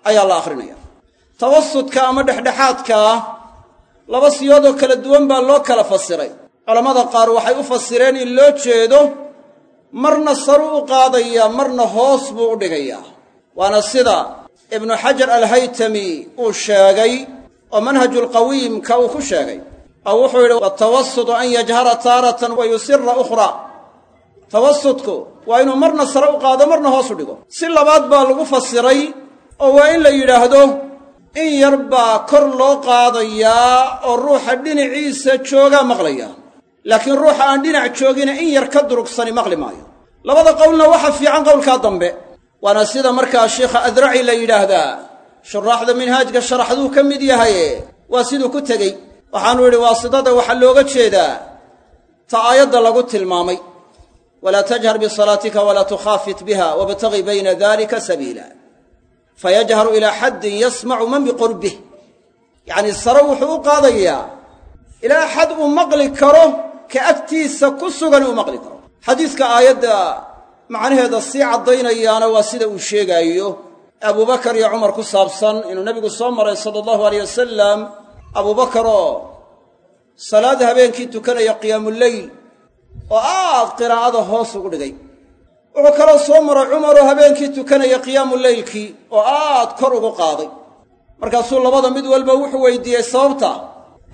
ayaa la akhrinaya. Tawasudka ama dhexdhexaadkaa laba siyoodoo kala duwan baa loo kala fasiray. Culammada qaar waxay u fasireen in loo jeedo marna saru u qaadayaa marna hoos buu u dhigayaa waana sida ibnu xajar alhaytami uu sheegay oo manhajulqawiimka uu ku sheegay oo wuxuu yidhi watawasutu an yajhara taaratan wa yusira ukhraa tawasudku waa inuu marna sare u qaado marna hoos u dhigo. Si labaad baa lagu fasiray oo waa in la yidhaahdo in yar baa kor loo qaadayaa oo ruuxa dhinaciisa joogaa maqlaya laakiin ruuxa aan dhinac joogina in yar ka durugsani maqli maayo. Labada qowlna waxa fiican qowlkaa dambe waana sida markaa sheikha adraci la yidhaahdaa shuraaxda minhaajka sharaxduu ka mid yahaye waa siduu ku tegey. Waxaanu yidhi waasidada waxaa looga jeedaa ta aayadda lagu tilmaamay. Walaa tajhar bisalaatika walaa tukhaafit biha wabtagi bayna dalika sabiila. Fayajharu ilaa xaddin yasmacu man biqurbih yacnii sare wuxuu u qaadayaa ilaa xad uu maqli karo ka agtiisa ku sugan uu maqli karo. Xadiiska aayadda macnaheeda sii caddaynayaana waa sida uu sheegaayo abubakar iyo cumar ku saabsan inuu nebigu soo maray sala allahu aleyh wasalam abubakar oo salaada habeenkii tukanaya qiyaamuleyl oo aad qiraa'ada hoos ugu dhigay. Wuxuu kaloo soo maray cumaroo habeenkii tukanaya qiyaamu leylkii oo aad kor ugu qaaday. Markaasuu labada mid walba wuxuu weydiiyey sababta?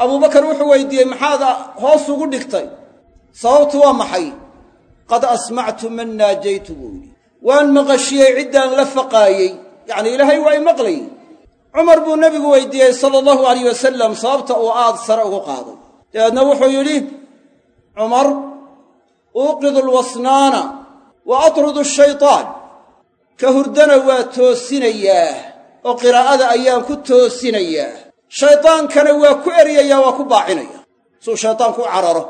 Abubakar wuxuu weydiiyey maxaad hoos ugu dhigtay? Sababtu waa maxay? Qad asmactu man naajaytu buu yidhi. Waan maqashiyey ciddaan la faqaayey yacnii ilaahay waa i maqlay. Cumar buu nebigu weydiiyey sala allahu alayh wasalam sababta uu aad sare ugu qaaday. Dabeedna wuxuu yidhi cumar uuqidu lwasnaana wa atrudu shaytaan ka hurdana waa toosinayaa oo qiraa'ada ayaan ku toosinayaa. Shaydaankana waa ku eryayaa waa ku baacinaya suu shaydaanku u cararo.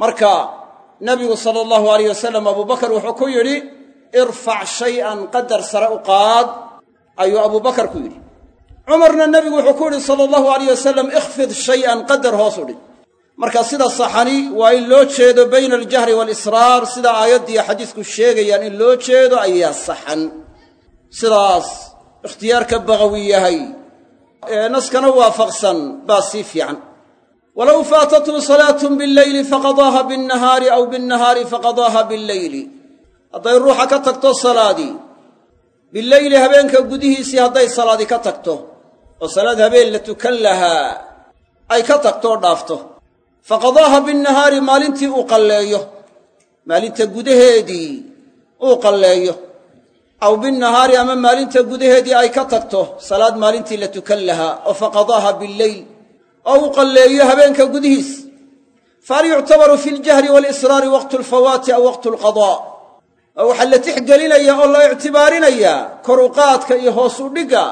Marka nebigu sala allahu alayh wasalam abubakar wuxuu ku yidhi irfac shay-an qadar sare u qaad ayuu abubakar ku yidhi cumarna nebigu wuxuu ku yidhi sala allahu alayh wasalam ikhfid shay-an qadar hoos u dhig. Marka sida saxani waa in loo jeedo bayna aljahri waalisraar sida aayaddiiyo xadiisku sheegayaan in loo jeedo ayaa saxan. Sidaas ikhtiyaarka bagawi yahay. Ee naskana waafaqsan baa sii fiican. Walow faatathu salaatun billeyli faqadaaha binnahaari aw binnahaari faqadaaha billeyli hadday ruuxa ka tagto salaadii bileyli habeenka gudihiisii hadday salaadi ka tagto oo salaad habeen la tukan lahaa ay ka tagtoo dhaafto. Faqadaaha binnahaari maalintii uu qalleeyo maalinta gudaheedii uu qalleeyo. Aw binnahaari ama maalinta gudaheedii ay ka tagto salaad maalintii la tukan lahaa oo faqadaaha billeyl oo uu qalleeyo habeenka gudihiis. Fahal yuctabaru fi ljahri waalisraari waqtu alfawaati aw waqtu alqadaa oo waxaa la tixgelinayaa oo la ictibaarinayaa koruqaadka iyo hoos u dhigga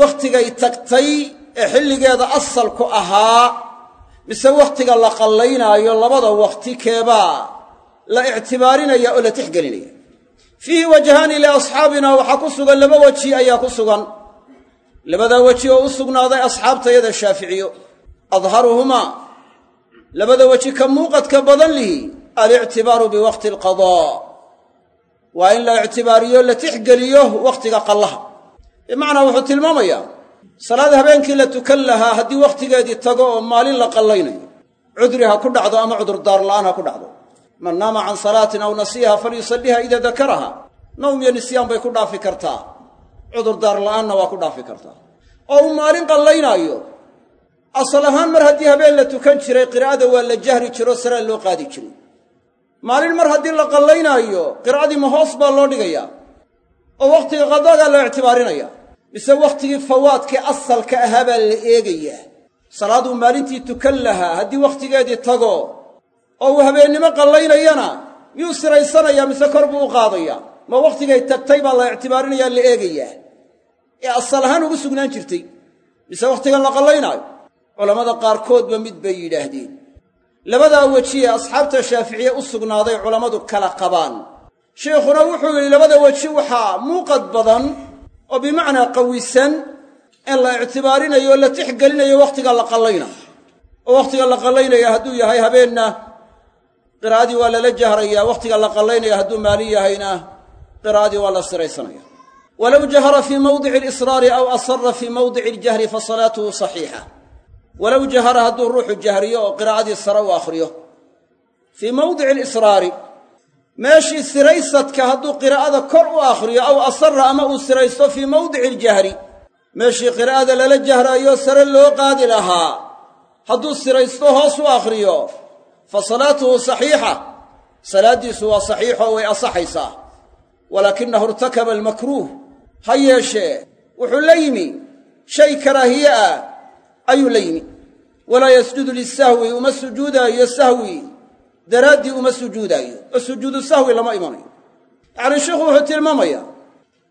wakhtigay tagtay ee xilligeeda asalku ahaa mise wakhtiga la qallaynaayo labada wakhti keebaa la ictibaarinaya oo la tixgelinaya. Fiihi wajhaani liasxaabina waxaa ku sugan laba weji ayaa ku sugan. Labadaa weji oo u sugnaaday asxaabtayada shaaficiyo. Adharuhumaa labada weji ka muuqadka badan lihi alictibaaru biwaqti alqadaa waa in la ictibaariyo la tixgeliyo wakhtiga qallaha. Bimacnaa wuxuu tilmaamayaa salaad habeenkii la tukan lahaa haddii wakhtigeedii tago oo maalin la qallaynayo. Cudri ha ku dhacdo ama cudurdaar la'aan ha ku dhacdo. Man naama can salaatin aw nasiiha falyusalliha idaa dakaraha. Nawm iyo nisyaan bay ku dhaafi kartaa. Cudurdaar la'aanna waa ku dhaafi kartaa. Oo uu maalin qallaynaayo asal ahaan mar haddii habeen la tukan jiray qiraa'ada waa la jahri jiro saraa loo qaadi jiray maalin mar haddii la qallaynaayo qiraa'adii ma hoos baa loo dhigayaa oo wakhtiga qadaagaa la ictibaarinaya. Mise wakhtigii fawaadkii asalka ahaa baa la eegayaa salaaduu maalintii tukan lahaa haddii wakhtigeedii tago oo uu habeennimo qallaynayana miyuu siraysanayaa mise kor buu u qaadayaa ma wakhtigay tagtay baa la ictibaarinayaa la eegayaa ee asal ahaan ugu sugnaan jirtay. Mise wakhtigan la qallaynaayo culammada qaarkoodba mid bay yidhaahdeen labadaa weji ee asxaabta shaaficiye u sugnaaday culammadu kala qabaan. Sheikhuna wuxuu yidhi labada weji waxaa muuqad badan oo bimacnaa qawisan in la ictibaarinayo oo la tixgelinayo wakhtiga la qallaynayo oo wakhtiga la qallaynaya hadduu yahay habeenna qiraa'adii waa lala jahrayaa wakhtiga la qallaynaya hadduu maalin yahayna qiraa'adii waa la siraysanaya. Walow jahara fii mawdici alisraari aw asara fii mawdici aljahri fa salaatuhu saxiixa walow jahara hadduu ruuxu jahriyo oo qiraa'adii sare u akhriyo. Fii mawdici alisraari meeshii siraysadka hadduu qiraa'ada kor u akhriyo aw asara ama uu siraysto fii mawdici aljahri meeshii qiraa'ada lala jahraayo sare loo qaadi lahaa hadduu siraysto hoos u akhriyo fa salaatuhu saxiixa. Salaaddiisu waa saxiixo way asaxaysaa walaakinahu irtakaba almakruuh ha yeeshee wuxuu la yimi shay karaahiye ah ayuu la yimi. Walaa yasjudu lisahwi uma sujuudaayo sahwi. Daraaddii uma sujuudaayo oo sujuudu sahwi lama imanayo. Yacnii sheikhu wuxuu tilmaamayaa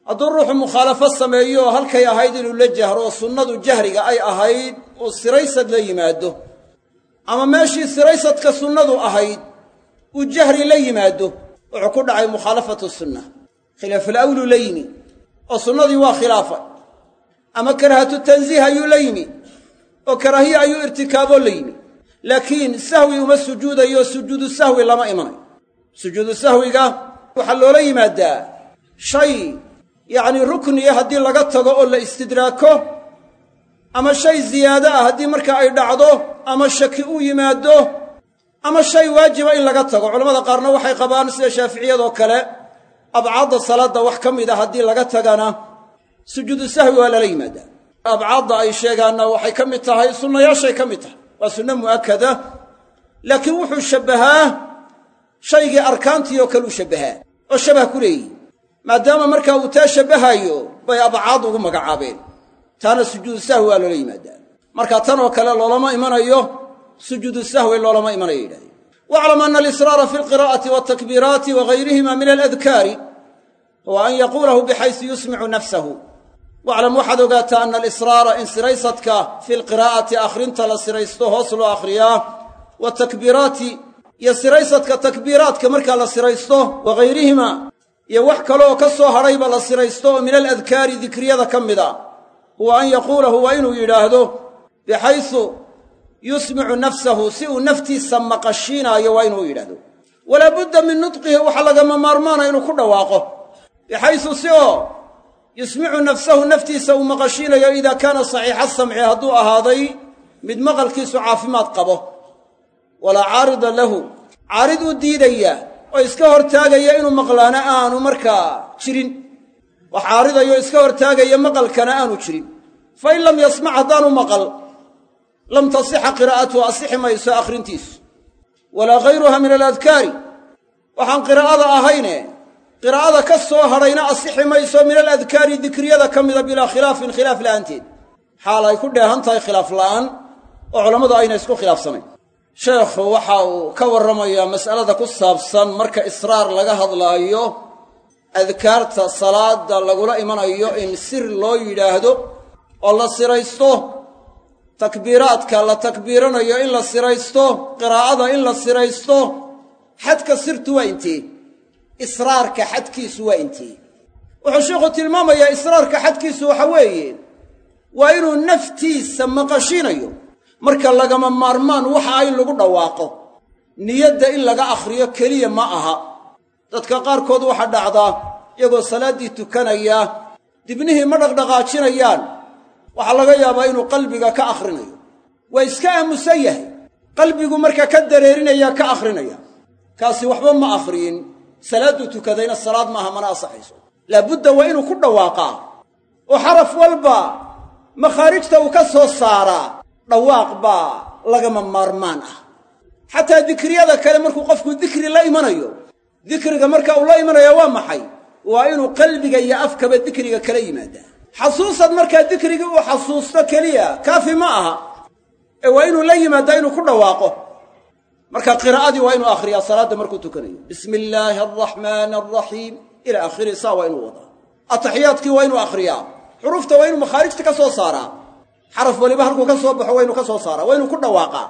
hadduu ruuxu mukhaalafo sameeyo halkay ahayd inuu la jahro sunnadu jahriga ay ahayd uu siraysad la yimaado ama meeshii siraysadka sunnadu ahayd uu jahri la yimaado wuxuu ku dhacay mukhaalafatu sunna. Khilaafulawlu la yimi oo sunnadii waa khilaafay ama karaahatu tansiih ayuu la yimi oo karaahiye ayuu irtikaaboo la yimi. Laakiin sahwi uma sujuudayo sujuudu sahwi lama imanayo sujuudu sahwiga waxaa loola yimaadaa shay yacnii rukniya haddii laga tago oo la istidraako ama shay ziyaado ah haddii marka ay dhacdo ama shaki u yimaado ama shay waajiba in laga tago. Culamada qaarna waxay qabaan sida shaaficiyadoo kale abcaadda salaadda wax ka mid a haddii laga tagana sujuudu sahwi waa lala yimaadaa abcaadda ay sheegaanna waxay ka mid tahay sunnayaashay ka mid tahay. Waa sunno mu'akada laakiin wuxuu shabbahaa shaygii arkaantii oo kale u shabbahaa oo shabah ku leeyihi. Maadaama markaa uu taa shabbahaayo bay abcaad ugu magacaabeen. Taana sujuudu sahwi waa loola yimaadaa. Marka tan oo kale loolama imanayo sujuudu sahwi loolama imanayo yidhahdeen waclam ana alisraara fi alqiraa'ati waltakbiiraati wa gayrihima min aladkaari huwa an yaquulahu bixaysu yusmicu nafsahu waclam waxaad ogaataa ana alisraara in siraysadka fi lqiraa'ati akhrinta la siraysto hoos loo akhriyaa watakbiiraati iyo siraysadka takbiiraadka markaa la siraysto wa gayrihima iyo wax kale oo ka soo hadhayba la siraysto oo min aladkaari dikriyada ka mid a huwa an yaquulahu waa inuu yidhaahdo bixaysu yusmicu nafsahu si uu naftiisa maqashiinaayo waa inuu yidhahdo walaa budda min nutqihi waxaa lagama maarmaana inuu ku dhawaaqo bixaysu si oo yusmicu nafsahu naftiisa uu maqashiinayo idaa kaana saxiixa samci hadduu ahaaday mid maqalkiisu caafimaad qabo. Walaa caarida lahu. Caarid u diidaya oo iska hortaagaya inuu maqlaana aanu markaa jirin. Wax caaridayo iska hortaagaya maqalkana aanu jirin. Fa in lam yasmac haddaanu maqal. Lam tasixa qiraa'atuhu asixi mayso akhrintiisu. Walaa hayruha min aladkaari. Waxaan qiraa'ada ahayne qiraa'ada ka soo hadhayna asixi mayso min aladkaari dikriyada ka mida bilaa khilaafin khilaaf la'aanteed. Xaal ay ku dheehan tahay khilaaf la'aan oo culammadu ayna isku khilaafsanayn. Sheekhu waxa uu ka warramayaa mas'alada ku saabsan marka israar laga hadlaayo adkaarta salaada lagula imanayo in sir loo yidhaahdo oo la siraysto takbiiraadka la takbiiranayo in la siraysto qiraa'ada in la siraysto xadka sirtu waa intee israarka xadkiisu waa intee wuxuu sheikhu tilmaamayaa israarka xadkiisu waxa weeye waa inuu naftiisa maqashinayo. Marka lagama maarmaan waxa in lagu dhawaaqo. Niyadda in laga akhriyo keliya ma aha. Dadka qaarkood waxaa dhacdaa iyagoo salaaddii tukanaya dibnihii ma dhaqdhaqaajinayaan. Waxaa laga yaabaa inuu qalbiga ka akhrinayo. Waa iska aamusan yahay. Qalbigu marka ka dareerinaya ka akhrinaya kaasi waxba ma akhriyin salaadduu tukadayna salaad maaha mana asaxayso laabudda waa inuu ku dhawaaqaa. Oo xaraf walba makhaarijta uu ka soo saaraa dhawaaq baa lagama maarmaan ah. Xataa dikriyada kale markuu qofku dikri la imanayo dikriga marka uu la imanaya waa maxay? Waa inuu qalbiga iyo afkaba dikriga kala yimaadaa. Xasuusad markaa dikrigii uu xasuusto keliya kaafi ma aha. Ee waa inuu la yimaadaa inuu ku dhawaaqo marka qiraa'adii waa inuu akhriyaa salaadda markuu tukanayo. Bismi illaahi alraxmaani alraxiim ila aakhirihi saa waa inuu wadaa. Ataxiyaadkii waa inuu akhriyaa. Xuruufta waa inuu makhaarijta ka soo saaraa. Xaraf waliba halkuu ka soo baxo waa inuu ka soo saaraa. Waa inuu ku dhawaaqaa.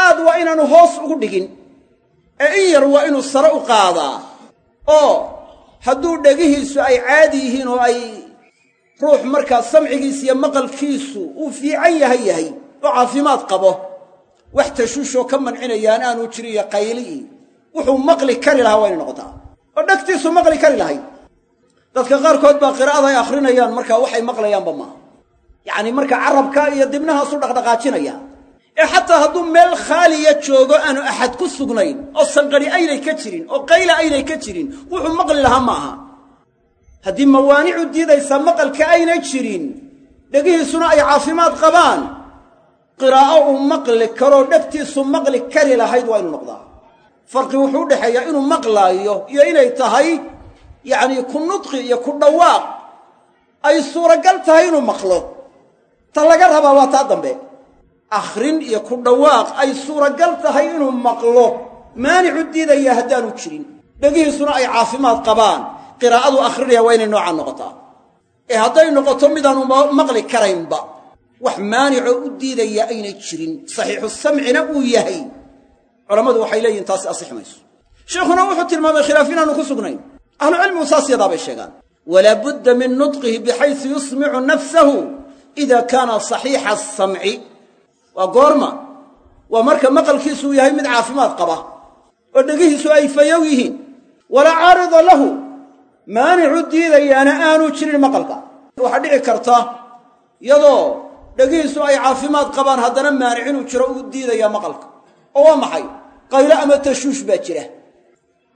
Aad waa inaanu hoos ugu dhigin. Ee in yar waa inuu sare u qaadaa. Oo hadduu dhegihiisu ay caadi yihiin oo ay ruux markaa samcigiisa iyo maqalkiisu uu fiican yahay yahay oo caafimaad qabo wax tashuushoo ka mancinayaan aanu jirin iyo wuxuu maqli kari lahaa waa inay noqotaa. Oo dhegtiisu maqli kari lahayd dadka qaarkood baa qiraa'ada ay akhrinayaan markaa waxay maqlayaanba maaha yacni marka carabka iyo dibnahaasu dhaqdhaqaajinaya. Ee xataa hadduu meel khaaliya joogo aanu axad ku sugnayn oo sanqadhi aynay ka jirin oo qayla aynay ka jirin wuxuu maqli lahaa ma aha. Haddii mawaanicu diidaysaa maqalka aynay jirin dhegihiisuna ay caafimaad qabaan qiraa'o uu maqli karoo dhegtiisu maqli kari lahayd waa inuu noqdaa. Farqi wuxuu u dhexeeyaa inuu maqlaayo iyo inay tahay yacnii ku nudqi iyo ku dhawaaq ay suuragal tahay inuu maqlo. Ta laga rabaa waa taa dambe. Akhrin iyo ku dhawaaq ay suuragal tahay inuu maqlo. Maanicu diidaya haddaanu jirin. Dhegihiisuna ay caafimaad qabaan. Qiraa'adu akhrinaya waa inay noocaa noqotaa. Ee hadday noqoto midaanu maqli karaynba wax maanicoo u diidaya aynay jirin. Saxiixu samcina uu yahay. Culammadu waxay leeyihiin taasi asix mayso. Sheikhuna wuxuu tilmaamay khilaaf inaanu ku sugnayn. Ahlucilmigu saas yadaabay sheegaan. Walaa budda min nutqihi bixaysu yusmicu nafsahu ida kaana saxiixa asamci waa goorma. Waa marka maqalkiisuu yahay mid caafimaad qaba oo dhegihiisu ay fayow yihiin. Walaa caarida lahu maanicu diidayaana aanu jirin maqalka. Waxaa dhici karta iyadoo dhegihiisu ay caafimaad qabaan haddana maanic inuu jiro uu diidaya maqalka. Oo waa maxay? Qaylo ama tashuush baa jira.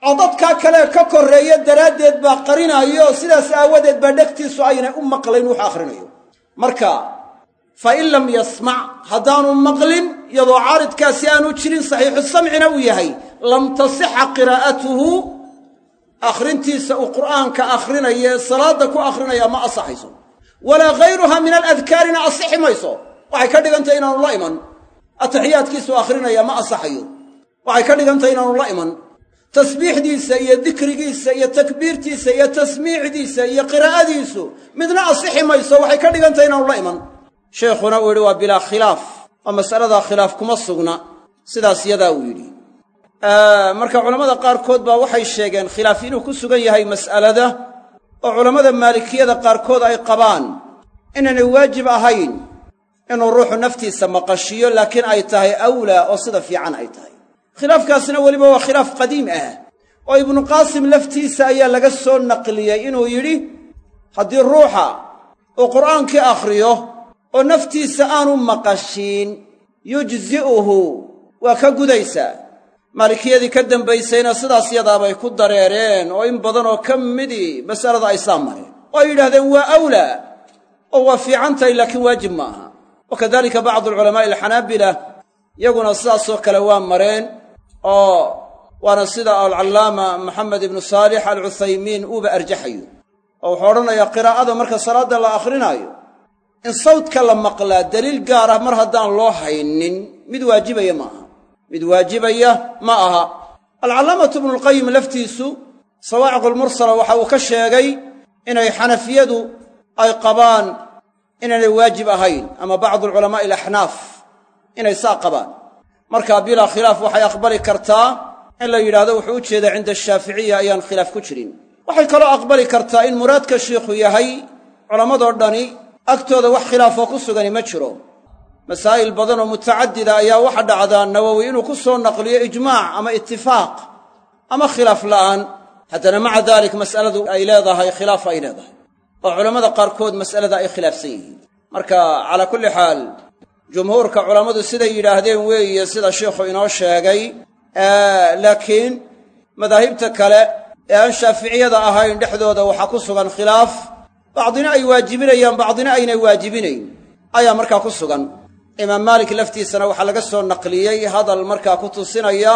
Codadkaa kale ka korreeya daraaddeed baa qarinaayo sidaas aawadeed baa dhegtiisu aynay u maqlayn wuxu akhrinayo. Marka fa in lam yasmac haddaanu maqlin iyadoo caaridkaasi aanu jirin saxiixu samcina uu yahay lam tasixa qiraa'atuhu akhrintiisa uu qur'aanka akhrinayo ee salaadda ku akhrinaya ma asaxayso walaa hayruha min aladkaarina asixi mayso waxay ka dhigantahy inaanu la iman ataxiyaadkiisuu akhrinaya ma asaxayo waxay ka dhigantahy inaanu la iman tasbiixdiisa iyo dikrigiisa iyo takbiirtiisa iyo tasmiicdiisa iyo qiraa'adiisu midna asixi mayso waxay ka dhigantahy inaanu la iman sheikhuna uu yidhi waa bilaa khilaaf oo mas'aladaa khilaaf kuma sugna sidaas yadaa uu yidhi marka culammada qaarkood baa waxay sheegeen khilaaf inuu ku sugan yahay mas'alada oo culammada maalikiyada qaarkood ay qabaan inaanay waajib ahayn inuu ruuxu naftiisa maqashiyo laakiin ay tahay awlaa oo sida fiican ay tahay. Khilaafkaasna weliba waa khilaaf qadiim ah oo ibnu qaasim laftiisa ayaa laga soo naqliyey inuu yidhi haddii ruuxa uu qur'aankii akhriyo oo naftiisa aanu maqashiin yujzi'uhu waa ka gudaysaa maalikiyadii ka dambaysayna sidaas yadaabay ku dareereen oo in badan oo ka midii masalada ay saa mareen oo ay yidhahdeen waa awlaa oo waa fiican tahay laakiin waajib ma aha. Bacdu alculamaa'i alxanaabila yaguna sidaasoo kale waa mareen oo waana sida alcallaama maxamed ibnu saalix alcuthaymiin uuba arjaxayo oo wuxuu odhanayaa qiraa'ada marka salaadda la akhrinaayo in sawdka la maqlaa daliil gaar ah mar haddaan loo haynin mid waajibaya ma aha mid waajibaya ma aha. Alcallaamatu ibnulqayim laftiisu sawaaciqulmursala waxa uu ka sheegay inay xanafiyadu ay qabaan inaanay waajib ahayn ama bacdu alculamaa'i alaxnaaf inay saa qabaan. Marka bilaa khilaaf waxay aqbali kartaa in la yidhahdo wuxuu u jeedaa cinda ashaaficiya ayaan khilaaf ku jirin. Waxay kaloo aqbali kartaa in muraadka shiikhu yahay culammadoo dhani agtooda wax khilaafoo ku sugani ma jiro masaa'il badan oo mutacadida ayaa waxa dhacdaa nawowi inuu ku soo naqliyo ijmaac ama itifaaq ama khilaaf la'aan. Haddana maca daalik mas'aladu ay leedahay khilaaf ay leedahay. Oo culammada qaarkood mas'alada ay khilaafsan yihiin. Marka calaa kulli xaal jumhuurka culammadu siday yidhaahdeen weeye sida sheikhu inoo sheegay laakiin madaahibta kale ee aan shaaficiyada ahayn dhexdooda waxaa ku sugan khilaaf. Bacdina ay waajibinayaan bacdina aynay waajibinayn ayaa markaa ku sugan imaam maalik laftiisana waxaa laga soo naqliyey hadal markaa ku tusinaya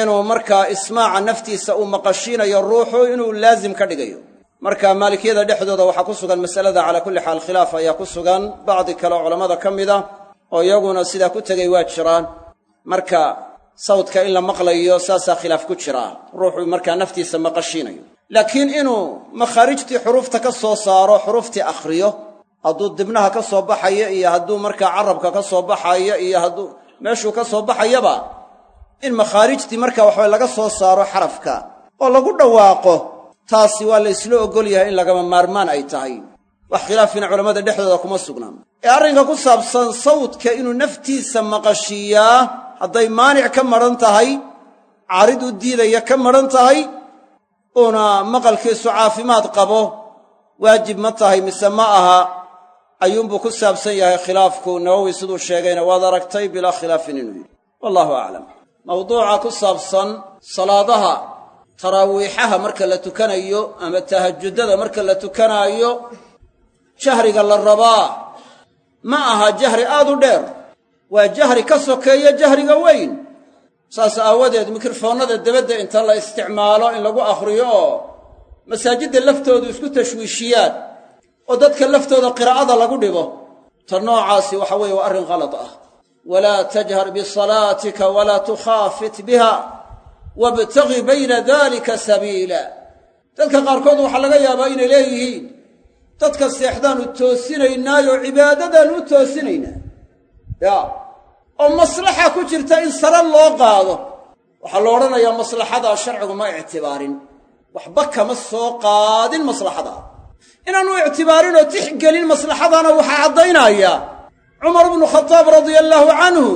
inuu markaa ismaaca naftiisa uu maqashiinayo ruuxu inuu laazim ka dhigayo. Marka maalikiyada dhexdooda waxaa ku sugan masalada calaa kulli xaal khilaaf ayaa ku sugan. Bacdi kale oo culammada ka mida oo iyaguna sidaa ku tegay waa jiraan. Marka sawdka in la maqlayo saasaa khilaaf ku jiraa ruuxu markaa naftiisa maqashiinayo. Laakiin inuu makhaarijtii xuruufta ka soo saaro xuruuftii akhriyo hadduu dibnaha ka soo baxayo iyo hadduu markaa carabka ka soo baxayo iyo hadduu meeshuu ka soo baxayaba in makhaarijtii markaa waxabay laga soo saaro xarafka oo lagu dhawaaqo taasi waa la ysla oggol yahay in lagama maarmaan ay tahay. Wax khilaafina culammada dhexdooda kuma sugnaan. Ee arrinka ku saabsan sawdka inuu naftiisa maqashiiyaa hadday maanic ka madhan tahay caarid u diidaya ka madhan tahay uuna maqalkiisu caafimaad qabo waajib ma tahay mise ma aha ayuunbuu ku saabsan yahay khilaafku. Nawowi siduu sheegayna waad aragtay bilaa khilaafin inuu yidhi. Wallahu aclam. Mawduuca ku saabsan salaadaha taraawiixaha marka la tukanayo ama tahajudada marka la tukanaayo jahriga la rabaa. Ma aha jahri aad u dheer. Waa jahri ka sokeeya jahriga weyn. Saas aawadeed mikrofoonnada debadda inta la isticmaalo in lagu akhriyo oo masaajidda laftoodu isku tashwiishiyaan oo dadka laftooda qiraa'ada lagu dhibo ta noocaasi waxa weeye waa arrin khalad ah. Walaa tajhar bisalaatika walaa tukhaafit biha wabtagi bayna dalika sabiila. Dadka qaarkood waxaa laga yaabaa inay leeyihiin dadka seexdaanu toosinaynaayo cibaadadaanu u toosinaynaa. Ya oo maslaxa ku jirta in sare loo qaado. Waxaa la odhanayaa maslaxadaa sharcigu ma ictibaarin. Waxba kama soo qaadin maslaxadaa inaanu ictibaarin oo tixgelin maslaxadaana waxaa caddaynaya. Cumar bnu khadaab radia allaahu canhu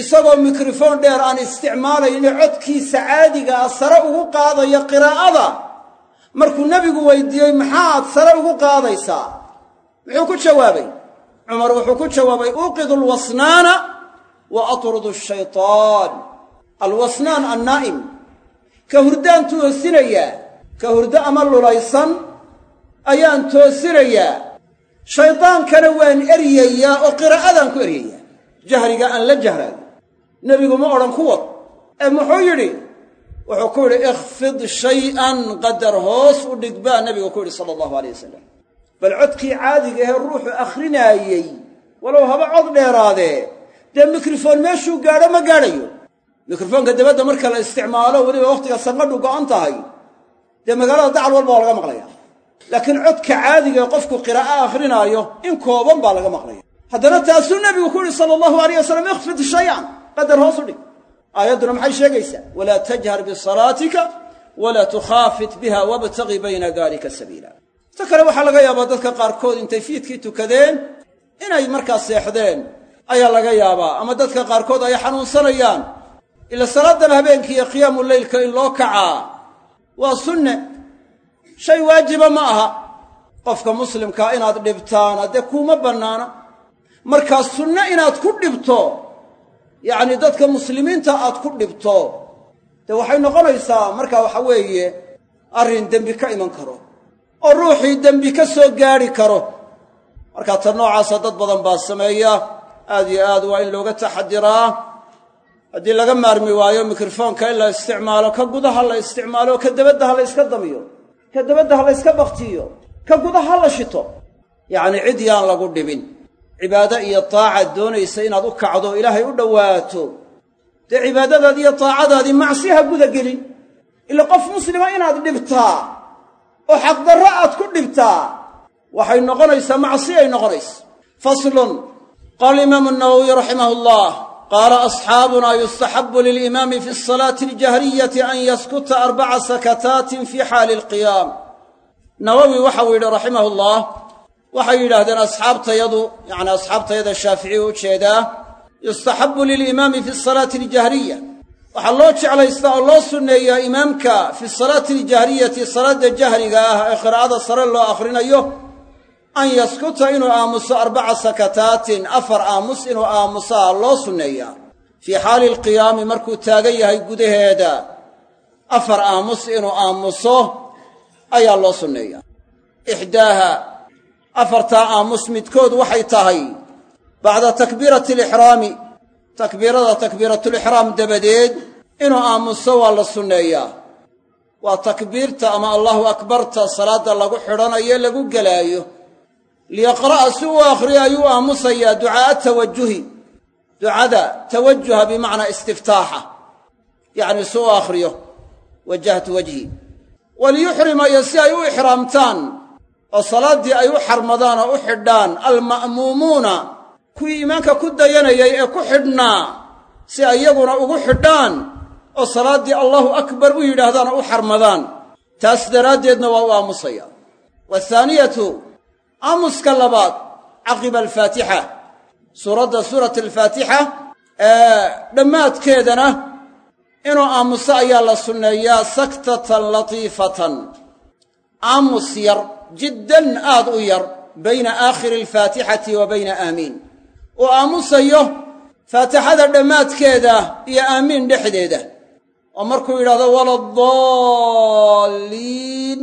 isagoo mikrofon dheer aan isticmaalayno codkiisa caadiga ah sare ugu qaadaya qiraa'ada. Markuu nebigu weydiiyey maxaad sare ugu qaadaysaa? Muxuu ku jawaabay? Cumar wuxuu ku jawaabay uuqidu alwasnaana wa atrudu ashaytaan alwasnaan annaa'im. Ka hurdaan toosinayaa ka hurdo ama lulaysan ayaan toosinayaa shaydaankana waan eryayaa oo qiraa'adaan ku eryayaa. Jahriga aan la jahraayo nebigu ma odhan ku wad ee muxuu yidhi? Wuxuu ku yidhi ikhfid shay-an qadar hoos u dhig baa nebigu ku yidhi sala allahu alay wasalam bal codkii caadiga ahee ruuxu akhrinaayey walow haba cod dheeraadee dee mikrofon meeshuu gaadho ma gaadhayo. Mikrofoonka dabadda marka la isticmaalo weliba wakhtiga sanqadhu go'an tahay. Dee magaalada dacal walba waa laga maqlaya laakiin codka caadiga ee qofku qiraa'o akhrinaayo in kooban baa laga maqlaya. Haddana taasuu nebigu ku yihi sala allahu alayh wasalam ikhfid shay-an qadar hoos u dhig. Aayadduna maxay sheegaysaa? Walaa tajhar bisalaatika walaa tukhaafit biha wabtagi bayna dalika sabiila. Ta kale waxaa laga yaabaa dadka qaarkood intay fiidkii tukadeen inay markaa seexdeen ayaa laga yaabaa. Ama dadka qaarkood ay xanuunsanayaan ila salaadan habeenkiiyo qiyaamu leylka in loo kacaa. Waa sunne shay waajiba ma aha. Qofka muslimkaa inaad dhibtaan haddee kuuma bannaana. Markaa sunne inaad ku dhibto yacni dadka muslimiinta aad ku dhibto dee waxay noqonaysaa markaa waxa weeye arrin dembi ka iman karo oo ruuxii dembi ka soo gaadhi karo. Markaa ta noocaasa dad badan baa sameeya aad iyo aad waa in looga taxadiraa haddii laga maarmi waayo mikrofoonka in la isticmaalo ka gudaha la isticmaalo ka dabadda ha la yska damiyo ka dabadda ha la yska baktiyo ka gudaha ha la shito. Yacni cid yaan lagu dhibin. Cibaado iyo taacaad doonaysa inaad u kacdo ilaahay u dhowaato. Dee cibaadadaadi iyo taacadaadii macsi ha guda ila qof muslima inaad dhibtaa oo xaqdarro aad ku dhibtaa waxay noqonaysaa macsi ay noqonaysa. Faslun. Qaala imaamu nawowiy raximah llah qaala asxaabuna yustaxabu lilimaami fi asalaati aljahriyati an yaskuta arbaca sakataatin fi xaali alqiyaam nawowi waxau yidhi raximah llah waxay yidhaahdeen asxaabtayadu yacni asxaabtayada shaaficiy u jeedaa yustaxabu lilimaami fi asalaati aljahriya waxaa loo jeclaystaa oo loo sunneeyaa imaamka fi salaati aljahriyati salaadda jahriga ah ee qiraa'ada sare loo akhrinayo an yaskuta inuu aamuso arbaca sakataatin afar aamus inuu aamusaa loo sunneeyaa. Fii xaali alqiyaami markuu taagan yahay gudaheeda afar aamus inuu aamuso ayaa loo sunneeyaa. Ixdaaha afartaa aamus midkood waxay tahay bacda takbiirati alixraami takbiirada takbiiratulixraam dabadeed inuu aamuso waa la sunneeyaa. Waa takbiirta ama allahu akbarta salaadda lagu xidhanayo lagu gelaayo liyaqra'a si uu akhriyo ayuu aamusayaa ducaa'a tawajuhi ducada tawajuha bimacnaa istiftaaxa yacni si uu akhriyo wajahtu wajhi waliyuxrima iyo si ay u ixraamtaan oo salaaddii ay u xarmadaan oo u xidhaan alma'muumuuna kuwii iimaanka ku dayanayay ee ku xidhnaa si ay iyaguna ugu xidhaan oo salaaddii allahu akbar u yidhaahdaan u xarmadaan taas daraaddeedna waa u aamusaya waathaaniyatu aamuska labaad caqiba alfaatixa. Suuradda suurat alfaatixa ee dhammaadkeedana inuu aamuso ayaa la sunneeyaa saktatan latiifatan. Aamus yar jiddan aad u yar bayna aakhiri alfaatixati wa bayna aamiin uu aamusayo faatixada dhammaadkeeda iyo aamiin dhexdeeda. Oo markuu yidhahdo waladaalliin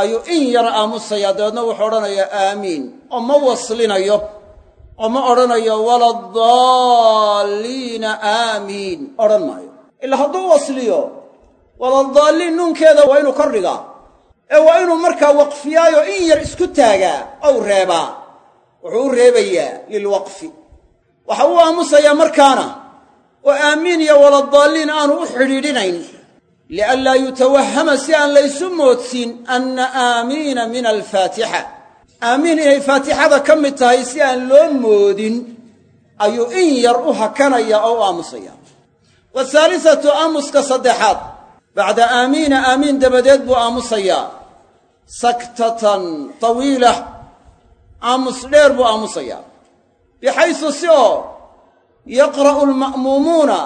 ayuu in yar aamusayaa dabeedna wuxuu odhanayaa aamiin oo ma waslinayo oo ma odhanayo waladaalliina aamiin odhan maayo. Ilaa hadduu wasliyo waladaalliin nuunkeeda waa inuu kor dhigaa ee waa inuu markaa waqfiyaayo in yar isku taagaa ow reebaa wuxuu u reebayaa lilwaqfi waxa uu aamusayaa markaana oo aamiin iyo waladaalliin aanu u xidhiidhinayn lianlaa yutawahama si aan laysu moodsin anna aamiina min alfaatixa aamiin inay faatixada ka mid tahay si aan loo moodin ayuu in yar u hakanaya oo u aamusaya wahaalisatu aamuska saddexaad bacda aamiina aamiin dabadeed buu aamusayaa saktatan tawiila aamus dheer buu aamusayaa bixaysu si oo yaqra'u alma'muumuuna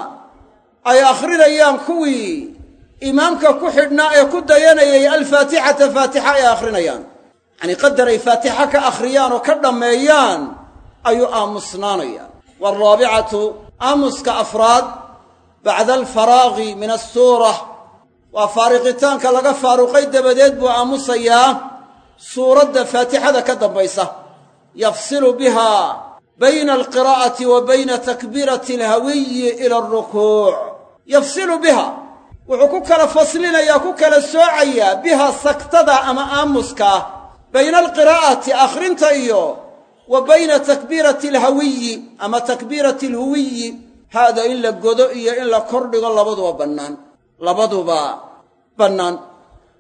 ay akhrinayaan kuwii imaamka ku xidhnaa ee ku dayanayay alfaatixata faatixa ay akhrinayaan. Yacanii qadar ay faatixa ka akhriyaan oo ka dhammeeyaan ayuu aamusnaanaya waalraabicatu aamuska afraad bacda alfaraaqi min asuura waa faariqitaanka laga faaruqay dabadeed buu aamusayaa suuradda faatixada ka dambaysa. Yafsilu biha bayna alqiraa'ati wa bayna takbiirati alhawiyi ila alrukuuc yafsilu biha wuxuu ku kala faslinayaa ku kala soocayaa biha saktada ama aamuska bayna alqiraa'ati akhrinta iyo wa bayna takbiirati alhawiyi ama takbiirati alhuwiyi. Haada in la godo iyo in la kordhigo labaduba bannaan labaduba bannaan.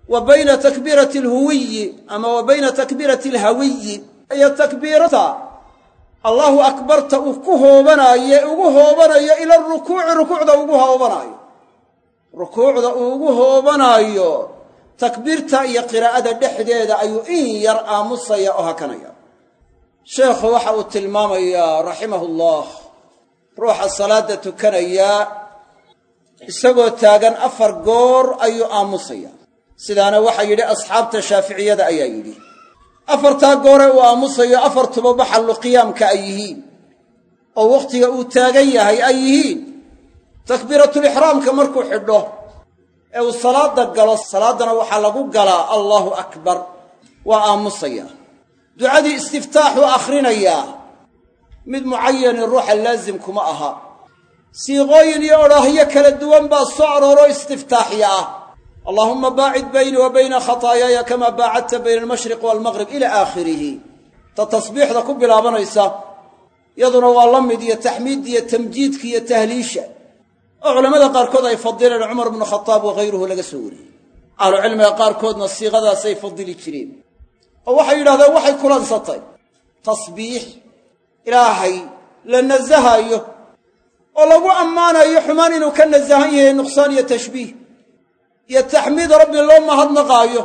Wa bayna takbiirati alhuwiyi ama wa bayna takbiirati alhawiyi. Iyo takbiirata allahu akbarta uu ku hoobanaayo ugu hoobanayo ila rukuuci rukuucda ugu hoobanaayo rukuucda uu ugu hoobanaayo takbiirta iyo qiraa'ada dhexdeeda ayuu in yar aamusaya oo hakanaya. Sheekhu waxa uu tilmaamayaa raximahu llah ruuxa salaadda tukanaya isagoo taagan afar goor ayuu aamusaya. Sidaana waxaa yidhi asxaabta shaaficiyada ayaa yidhi afartaa goore uu aamusayo afartuba maxallu qiyaamka ay yihiin oo wakhtiga uu taagan yahay ay yihiin takbiiratulixraamka markuu xidho ee uu salaadda galo salaaddana waxaa lagu galaa allaahu akbar. Waa aamusaya. Ducadii istiftaaxuu akhrinayaa mid mucayanin ruuxa laasim kuma aha. Siiqooyin iyo odhaahyo kala duwan baa soo arooro istiftaaxya ah. Allaahumma baacid baynii wa bayna khataayaaya kamaa baacadta bayna almashriq waalmaqrib ilaa aakhirihi. Ta tasbiixda ku bilaabanaysa yaduna waa la mid iyo taxmiidda iyo tamjiidka iyo tahliisha oo culammada qaarkood ay fadileen cumar bnu khataab wakayruhu laga soo wariyey. Ahlucilmiga qaarkoodna siiqadaasay fadili jireen. Oo waxay yidhahdeen waxay kulansatay. Tasbiix. Ilaahay la nasahaayo oo lagu ammaanayo xumaan inuu ka nasahan yahay nuqsaan iyo tashbiih. Iyo taxmiid rabbi loo mahadnaqaayo.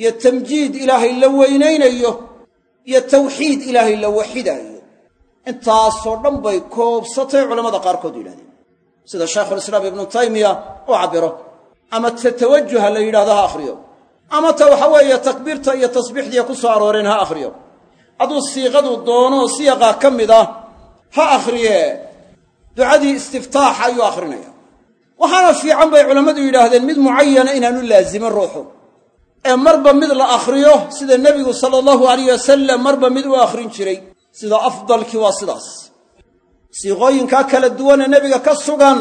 Iyo tamjiid ilaahay la weynaynayo. Iyo tawxiid ilaahay la waxidaayo intaasoo dhan bay koobsatay culammada qaarkood yidhahdeen sida shaykhulislaam ibnu taymiya u cabbiro ama ta tawajuha la yidhahdo ha akhriyo. Ama ta waxa weeye takbiirta iyo tasbiixdiiya ku soo arooreen ha akhriyo. Hadduu siiqadu doono siyaqaa ka mid ah ha akhriye ducadii istiftaaxa ayuu akhrinaya. Waxaana fiican bay culammadu yidhaahdeen mid mucayana inaanu laazimin ruuxu. Ee marba mid la akhriyo sida nebigu sala allahu alayh wasalam marba mid u akhrin jiray. Sida afdalkii waa sidaas siiqooyinkaa kala duwanee nebiga ka sugan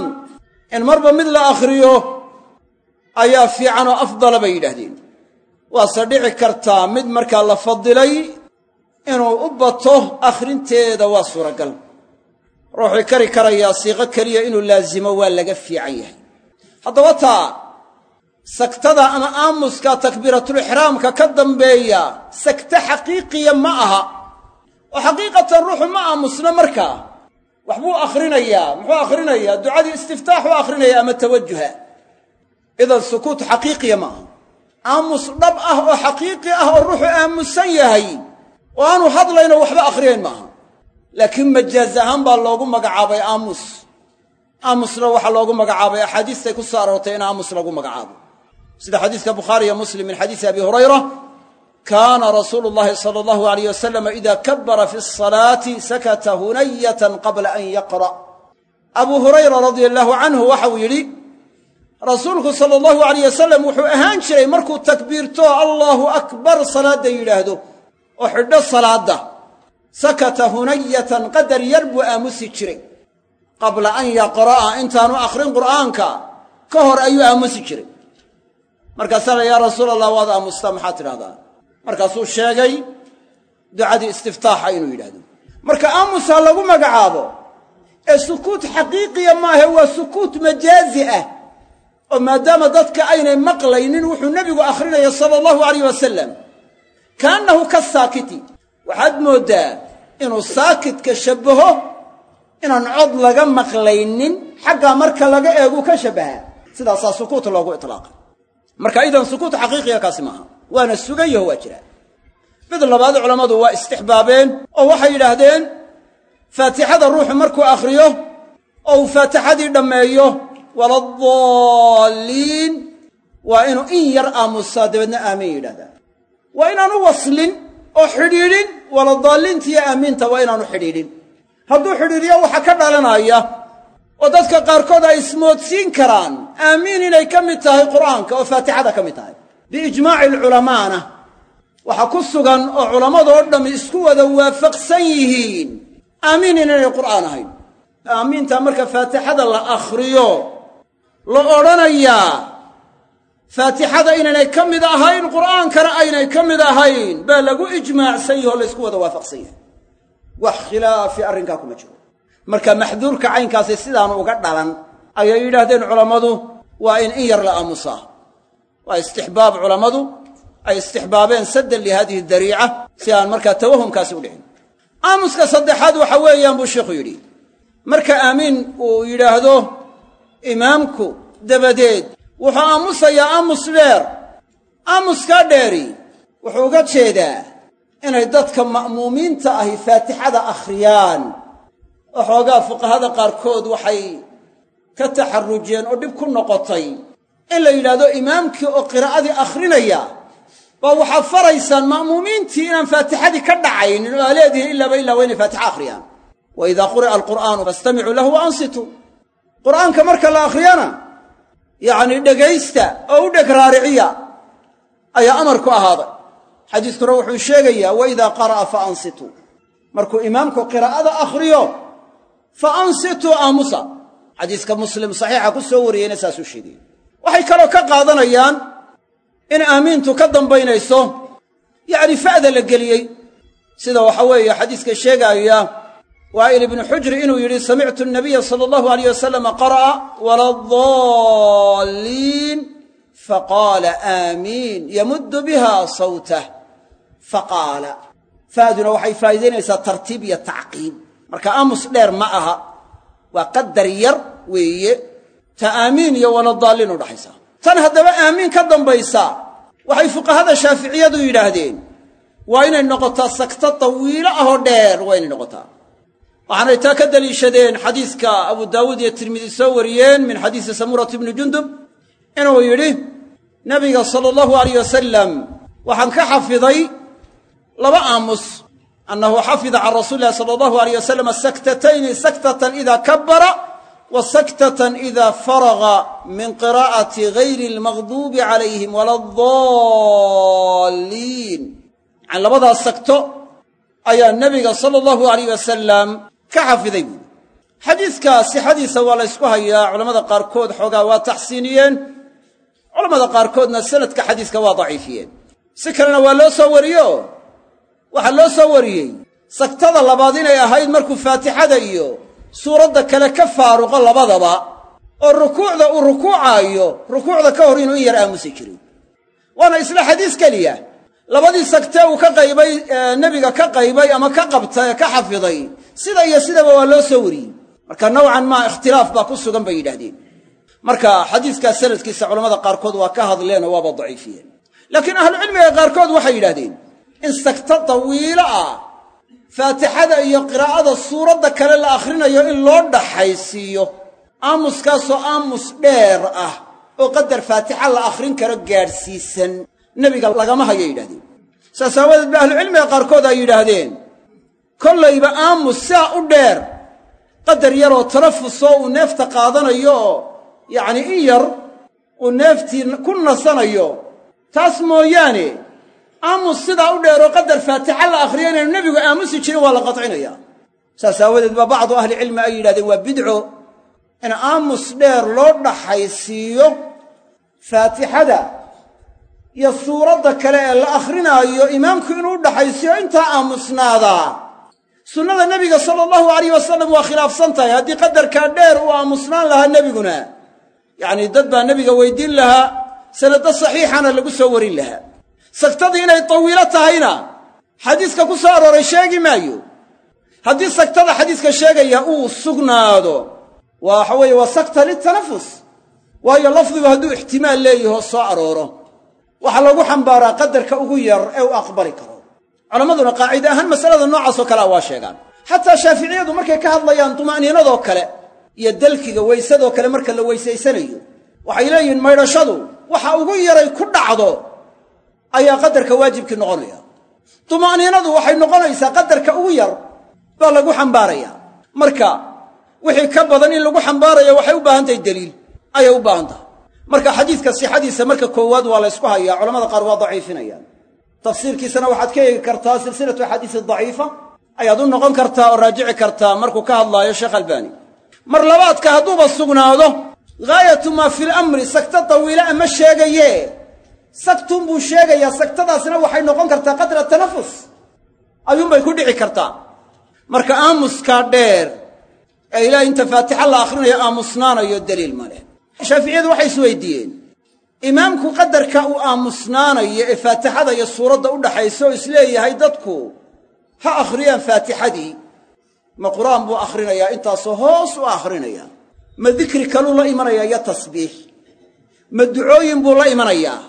in marba mid la akhriyo ayaa fiican oo afdala bay yidhaahdeen. Waase dhici kartaa mid markaa la fadilay inuu u bato akhrinteeda waa suuragal. Ruuxii kari karayaa siiqo keliya inuu laasimo waa laga fiican yahay. Haddaba taa sagtada ama aamuska takbiiratulixraamka ka dambeeya sagte xaqiiqiya ma aha. Oo xaqiiqatan ruuxu ma aamusna markaa waxbuu akhrinayaa muxuu akhrinayaa? Ducadii istiftaaxuu akhrinayaa ama tawajuha idan sukuut xaqiiqiya ma aha. Aamus dhab ah oo xaqiiqi ah oo ruuxu aamusan yahay oo aanu hadlayno waxba akhriyayn maaha laakiin majaaz ahaan baa loogu magacaabay aamus. Aamusna waxaa loogu magacaabay axaadiistay ku soo aroortay in aamus lagu magacaabo. Sida xadiiska bukhaari iyo muslim min xadiisi abi hurayra kaana rasuulu llahi sala allahu alayh wasalama ida kabara fi asalaati sakata hunayatan qabla an yaqra' abuu hurayra radia allahu canhu waxau yidhi rasuulku sala allahu alayh wasalam wuxuu ahaan jiray markuu takbiirto allahu akbar salaadda yidhaahdo. Oo xidho salaadda sakata hunayatan qadar yar buu aamusi jiray qabla an yaqra'a intaanu akhrin qur'aanka. Ka hor ayuu aamusi jiray. Markaasaa la yaa rasuul allah waad aamustaa maxaad tidhahdaa markaasuu sheegay ducadii istiftaaxa inuu yidhahdo marka aamus ha lagu magacaabo ee sukuut xaqiiqiya maahe waa sukuut majaazi ah oo maadaama dadka aynay maqlaynin wuxuu nebigu akhrinayo sala allahu alayh wasalam kaannahu ka saakiti. Waxaad mooddaa inuu saakidka shabbaho inaan cod laga maqlaynin xaggaa marka laga eegu ka shabbahaa sidaasaa sukuut loogu itlaaqay. Marka idan sukuut xaqiiqiya kaasi maaha waana sugan yaho waa jiraa mid labaad culammadu waa istixbaabeen oo waxay yidhaahdeen faatixada ruuxu markuu akhriyo oo uu faatixadii dhammeeyo waladaalliin waa inuu in yar aamusaa dabeedna aamiin yidhahdaa waa inaanu waslin oo xidhiidhin waladaalliintiiyo aamiinta waa inaanu xidhiidhin. Hadduu xidhiidhiyo waxa ka dhalanaya oo dadka qaarkood ay ismoodsiin karaan aamiin inay ka mid tahay qur'aanka oo faatixada ka mid tahay biijmaaci alculamaana waxaa ku sugan oo culammadoo dhammi isku wada waafaqsan yihiin. Aamiin inaynay qur'aan ahayn. Aamiintaa marka faatixada la akhriyo la odhanayaa faatixada inaynay ka mid ahayn qur'aankana aynay ka mid ahayn baa lagu ijmaacsan yahi oo laysku wada waafaqsan yahay. Wax khilaafi arrinkaa kuma jiro. Marka maxduurka caynkaasi sidaanu uga dhalan ayay yidhaahdeen culammadu waa in in yar la aamusaa waa istixbaab culammadu ay istixbaabeen saddan lihadihi dariica si aan markaa tawahumkaasi u dhicin aamuska saddexaad waxa weeyaan buu sheikhu yidhi. Marka aamiin uu yidhaahdo imaamku dabadeed wuxuu aamusayaa aamus dheer. Aamuskaa dheeri wuxuu uga jeedaa inay dadka ma'muumiinta ahi faatixada akhriyaan. Oo xoogaa fuqahada qaarkood waxay ka taxarrujeen oo dhib ku noqotay in la yidhaahdo imaamkii oo qiraa'adii akhrinaya baa waxaad faraysaan ma'muumiintii inaan faatixadii ka dhacaynin oo aa leedihiin ilaaba illaa waa faatixa akhriyaan. Wa idaa quri'a alqur'aanu fastamicuu lahu wa ansituu qur'aanka marka la akhriyana yacnii dhegaysta oo u dheg raariciya ayaa amar ku ahaaday. Xadiiskuna wuxuu sheegayaa wa idaa qara'a fa ansituu markuu imaamku qiraa'ada akhriyo fa ansituu aamusa. Xadiiska muslim saxiixa ku soo wariyeyna saasuu sheegaya waxay kaloo ka qaadanayaan in aamiintu ka dambaynayso. Yacni fa'da la geliyey. Sida waxa weeye xadiiska sheegaaya waa'il ibnu xujri inuu yidhi samictu nabiya sala allahu alayh wasalama qara'a waladaalliin faqaala aamiin yamuddu biha sawtah faqaala. Fa'duna waxay faa'iidaynaysaa tartiib iyo tacqiib. Marka aamus dheer ma aha. Waa qadar yar weeye ta aamiin iyo waladaalliin u dhaxaysa. Tan haddaba aamiin ka dambaysa waxay fuqahada shaaficiyadu yidhaahdeen waa inay noqotaa sagto tawiilo ahoo dheer waa inay noqotaa. Waxaanay taa ka daliishadeen xadiiska abu daawuud iyo tirmidi soo wariyeen min xadiisi samurat ibni jundub inuu yidhi nabiga sala allahu alayh wasalam waxaan ka xafiday laba aamus annahu xafida can rasuuli illahi sala allahu alayh wasalam saktatayni saktatan ida kabbara wa saktatan ida faraga min qiraa'ati gayri almaqduubi calayhim wala adaalliin yani labadaas sagto ayaa nebiga sala allahu alayh wasalam ka xafiday buuri xadiidka sixadiisa waa la ysku hayaa culamada qaarkood xoogaa waa taxsiiniyeen culamada qaarkoodna sanadka xadiiska waa daciifiyeen si kalena waa loo soo wariyo waxaa loo soo wariyey sagtada labaad inay ahayd markuu faatixada suuradda kale ka faaruqo labadaba oo rukuucda uu rukuucaayo rukuucda ka hor inuu in yar aamusi jiray waana isla xadiis keliya. Labadii sagtee uu ka qaybay nebiga ka qaybay ama ka qabtay ee ka xafiday sida iyo sidaba waa loo soo wariyey. Marka nowcan maa ikhtilaaf baa ku sugan bay yidhahdeen marka xadiiskaas sanadkiisa culamada qaarkood waa ka hadleen oo waaba daciifiyeen. Laakiin ahlucilmiga qaarkood waxay yidhahdeen in sagto tawiilo ah faatixada iyo qiraa'ada suuradda kale la akhrinayo in loo dhaxaysiiyo. Aamuskaasoo aamus dheer ah oo qadar faatixa la akhrin karo gaadhsiisan. Nebiga lagama hayay yidhahdeen saas aawadeed ba ahlucilmiga qaarkood ay yidhaahdeen kollayba aamus sidaa u dheer. Qadar yaroo tanafusoo uu neefta qaadanayo oo yacnii in yar uu neeftii ku nasanayo. Taas mooyaane aamus sidaa u dheeroo qadar faatixa la akhriyo inaynu nebigu aamusi jirin waa la qatcinaya saas aawadeed baa bacdu ahlicilmi ay yidhahdeen waa bidco in aamus dheer loo dhaxaysiiyo faatixada iyo suuradda kale ee la akhrinaayo imaamku inuu udhaxaysiiyo intaa aamusnaadaa sunnada nebiga sala allahu alayh wasalam waa khilaafsan tahay. Haddii qadarkaa dheer uu aamusnaan lahaa nebiguna yacnii dad baa nebiga weydiin lahaa sanado saxiixana lagu soo warin lahaa sagtadii inay tawiilo tahayna. Xadiiska ku soo arooray sheegi maayo. Haddii sagtada xadiiska sheegaya uu sugnaado waxa weeye waa sakta litanafus waayo lafdigu hadduu ixtimaal leeyahoo soo arooro waxaa lagu xambaaraa qadarka ugu yar ee uu aqbali karo. Culammaduna qaacide ahaan masalada noocaasoo kalea waa sheegaan. Xataa shaaficiyadu markay ka hadlayaan tuma'niinadoo kale iyo dalkiga weysadoo kale marka la weysaysanayo waxay leeyihiin maydhashadu waxa ugu yaray ku dhacdo ayaa qadarka waajibkii noqonaya. Tuma'niinadu waxay noqonaysaa qadarka ugu yar baa lagu xambaaraya. Marka wixii ka badan in lagu xambaarayo waxay u baahan tahay deliil ayay u baahan tahay marka xadiiska sixadiisa marka koowaad waa la ysku hayaa culamada qaar waa daciifinayaan. Tafsiirkiisana waxaad ka eegi kartaa silsilatu axaadiisi daciifa. Ayaad u noqon kartaa oo raajici kartaa markuu ka hadlaayo sheekh albaani mar labaadka hadduuba sugnaado gaayatu maa fil amri sagta tawiila ama sheegaye sagtun buu sheegayaa sagtadaasna waxay noqon kartaa qadra tanafus ayuunbay ku dhici kartaa. Marka aamuskaa dheer ee ilaah inta faatixa la akhrinayo aamusnaanayo daliil ma leh. Shaaficiyadu waxay isweydiiyeen. Imaamku qadarka uu aamusnaanayo ee faatixada iyo suuradda u dhaxaysa oo is leeyahay dadku ha akhriyaan faatixadii. Ma qur'aan buu akhrinayaa intaasoo hoos u akhrinayaa. Ma dikri kaluu la imanayaa iyo tasbiix. Ma ducooyin buu la imanayaa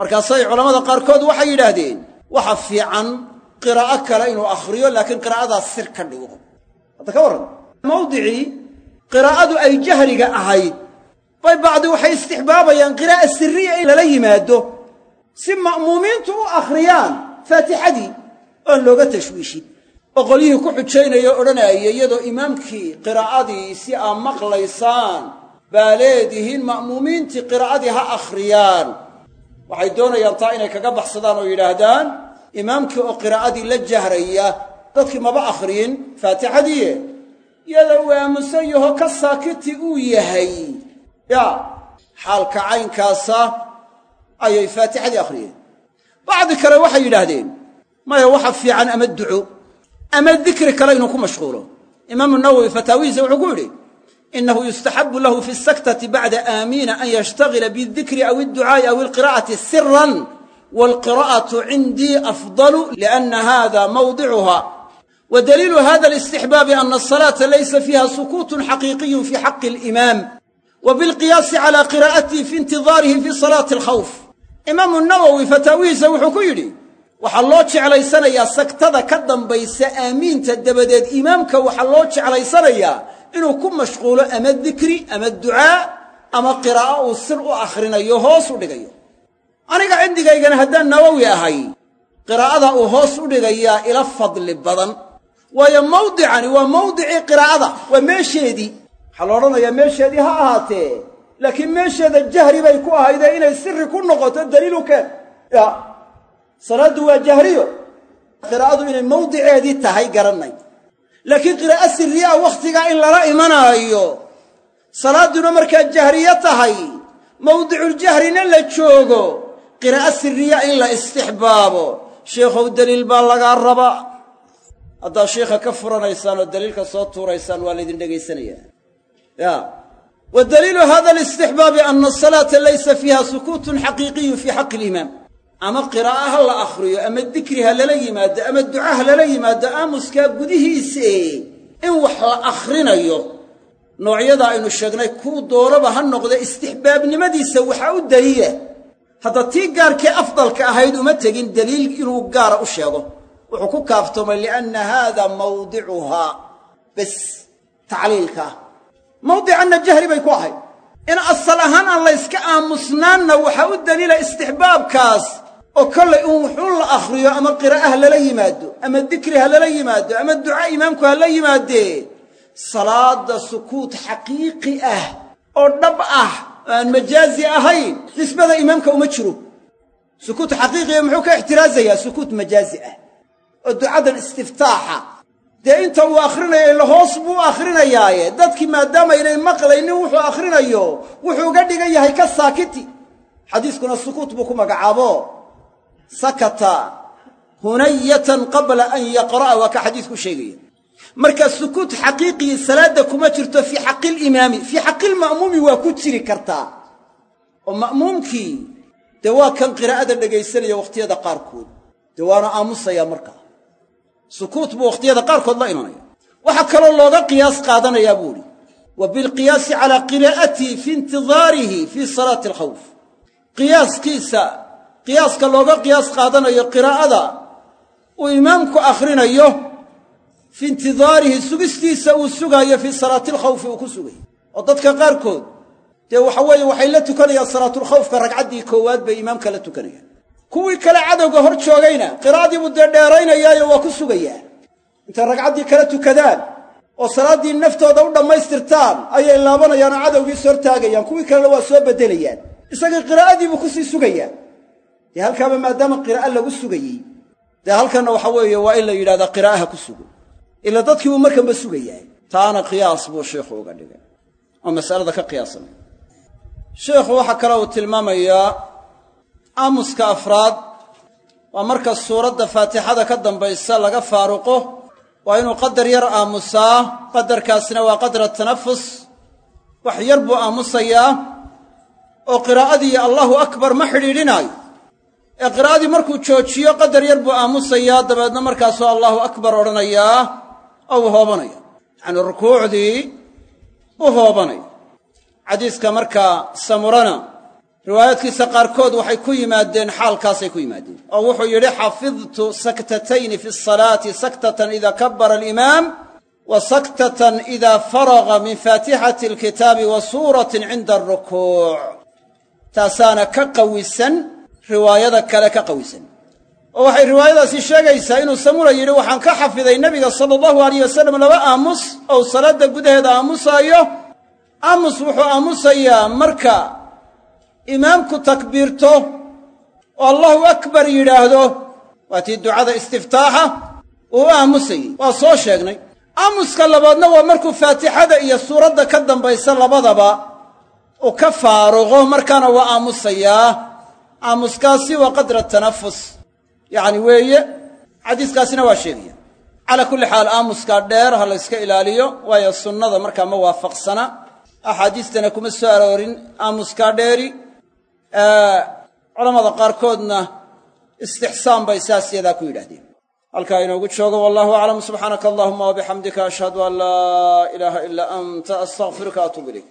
markaasay culammada qaarkood waxay yidhaahdeen waxa fiican qiraa'o kale inuu akhriyo laakiin qiraa'adaas sir ka dhigo. Hadda ka warran. Mawdicii qiraa'adu ay jahriga ahayd bay bacdi waxay istixbaabayaan qiraa'a sirriya in lala yimaado. Si ma'muumiintu u akhriyaan faatixadii oon looga tashwiishin oo ku xujaynaya o odhanaya iyadoo imaamkii qiraa'adii si aa maqlaysaan baa leedihiin ma'muumiintii qiraa'adii ha akhriyaan waxay doonayaan taa inay kaga baxsadaan oo yidhaahdaan imaamkii oo qiraa'adii la jahraya dadkii maba akhriyin faatixadiie iyada uu aamusan yaho ka saakiti uu yahay. Yaa xaalka caynkaasa ayay faatixadii akhriyeen. Bacdi kale waxay yidhaahdeen maya waxa fiican ama duco ama dikri kale inuu ku mashquulo. Imaamu nawowi fataawihiisa wuxuu ku yidhi inahu yustaxabu lahu fi saktati bacda aamiina an yashtagila bidikri aw idducaa'i aw ilqiraa'ati siran waalqiraa'atu cindii afdalu lianna hada mawdicuha wa daliilu hada alistixbaabi ana asalaata laysa fiiha sukuutun xaqiiqiyun fi xaqi alimaam wa bilqiyaasi calaa qiraa'atihi fi intidaarihi fi salaati alkhawf imaamu nawowi fataawihiisa wuxuu ku yidhi waxaa loo jeclaysanayaa sagtada ka dambaysa aamiinta dabadeed imaamka waxaa loo jeclaysanayaa inuu ku mashquulo ama dikri ama ducaa ama qiraa'o uu sir u akhrinayo hoos u dhigayo. Aniga cindigaygana haddaan nawowi ahay qiraa'ada uu hoos u dhigayaa ila fadli badan. Waayo mawdicani waa mawdicii qiraa'ada waa meesheedii. Waxaa la odhanayaa meesheedii ha ahaatee laakiin meesheeda jahri bay ku ahaydee inay siri ku noqoto daliilu keen. Ya salaaddu waa jahriyo. Qiraa'adu inay mawdiceedii tahay garannay laakiin qiraa'o sirriyaa wakhtigaa in lala imanaayo. Salaadduna markaa jahriyo tahay mawdiculjahrina la joogo qiraa'o sirriya in la istixbaabo. Sheikhow daliil baa lagaa rabaa haddaad sheikha ka furanaysaan oo daliilka soo tuuraysaan waa laydin dhegaysanayaa. Ya. Wa daliilu hada alistixbaabi ana asalaata laysa fiiha sukuutun xaqiiqiyun fii xaqi ilimaam ama qiraa'o ha la akhriyo ama dikri ha lala yimaado ama duca ha lala yimaado aamuskaa gudihiise in wax la akhrinayo. Noocyada aynu sheegnay kuu dooraba ha noqda istixbaabnimadiisa waxaa u daliila. Hadda tii gaarkii afdalka ahayd uma tegin daliil inuu gaara u sheego. Wuxuu ku kaaftoomay lianna haada mawdicuhaa bes tacliilkaa mawdicanna jahri bay ku ahayd. In asal ahaan aan layska aamusnaanna waxaa u daliila istixbaabkaas oo kollay uun wuxuun la akhriyo ama qiraa'e ha lala yimaado ama dikri ha lala yimaado ama duca imaamku ha la yimaadee salaada sukuut xaqiiqi ah oo dhab ah oo aan majaazi ahayn nisbada imaamka uma jiro. Sukuut xaqiiqiya muxuu ka ixtiraasayaa sukuut majaazi ah oo ducadan istiftaaxa. Dee inta uu akhrinayo ila hoos buu akhrinayaaye dadkii maadaama aynay maqlaynin wuxuu akhrinayo wuxuu uga dhigan yahay ka saakiti. Xadiiskuna sukuut buu ku magacaabo sakata hunayatan qabla an yaqra'a waa ka xadiisku sheegaya. Marka sukuut xaqiiqii salaadda kuma jirto fii xaqilimaami fii xaqilma'muumi waa ku jiri kartaa oo ma'muumkii dee waa kan qiraa'ada dhegaysanaya wakhtiyada qaarkood. Dee waana aamusaya markaa sukuut buu wakhtiyada qaarkood la imanaya. Waxaa kaloo looga qiyaas qaadanayaa buu idhi wa bilqiyaasi calaa qiraa'atihi fii intidaarihi fii salaati alkhawf. Qiyaaskiisa qiyaaska looga qiyaas qaadanayo qiraa'ada uu imaamku akhrinayo fii intidaarihi sugistiisa uu sugaayo fii salaati alkhawfi uu ku sugayo oo dadka qaarkood dee waxa weeye waxay la tukanayaan salaatulkhawfka ragcaddii koowaad bay imaamka la tukanayaan. Kuwii kale cadowga hor joogayna qiraa'adii buu dee dheeraynayaayo waa ku sugayaa. Intay ragcaddii kala tukadaan oo salaaddii naftooda u dhammaystirtaan ayay laabanayaan oo cadowgii is hortaagayaan kuwii kalena waa soo beddelayaan isagii qiraa'adiibuu ku sii sugayaa dee halkaaba maadaama qiraa'e lagu sugayey dee halkanna waxa weeye waa in la yidhahdaa qiraa'aha ku sugo. Ila dadkii buu markanba sugayaa. Taana qiyaas buu sheikhu uga dhigay. Oo masalada ka qiyaasanaya sheikhu waxaa kale uu tilmaamayaa aamuska afraad waa marka suuradda faatixada ka dambaysa laga faaruqo waa inuu qadar yar aamusaa. Qadarkaasina waa qadra tanafus wax yar buu aamusayaa. Oo qiraa'adii allahu akbar ma xidhiidhinaayo ee qiraa'adii markuu joojiyo qadar yar buu aamusayaa dabeedna markaasuu allahu akbar odhanayaa oo uu hoobanaya. Yacanii rukuucdii u hoobanaya. Xadiiska markaa samurana riwaayaadkiisa qaarkood waxay ku yimaadeen xaalkaasay ku yimaadeen. Oo wuxuu yidhi xafidtu saktatayni fi asalaati saktatan ida kabbara alimaam wa saktatan ida faraga min faatixati alkitaabi wa suuratin cinda alrukuuc taasaana ka qawisan riwaayada kale ka qawisan oo waxay riwaayadaasi sheegaysaa inuu samura yidhi waxaan ka xafiday nebiga sala allahu alayh wasalam laba aamus ou salaadda gudaheeda aamusaayo. Aamus wuxuu aamusayaa marka imaamku takbiirto oo allahu akbar yidhaahdo waa tii ducada istiftaaxa. Uu u aamusayey. Waa soo sheegnay. Aamuska labaadna waa markuu faatixada iyo suuradda ka dambaysa labadaba uu ka faaruqo markaana waa aamusayaa aamuskaasi waa qadra tanafus yacni weeye xadiiskaasina waa sheegaya. Calaa kulli xaal aamuskaa dheer ha la yska ilaaliyo waayo sunnada markaa ma waafaqsana. Axaadiistana kuma soo aroorin aamuskaa dheeri. Culammada qaarkoodna istixsaan bay saas yadaa ku yidhahdeen halkaa inoogu joogo wallahu aclam subxaanaka allahuma wabixamdika ashhadu an laa ilaaha ilaa anta astaqfiruka atuub ilayk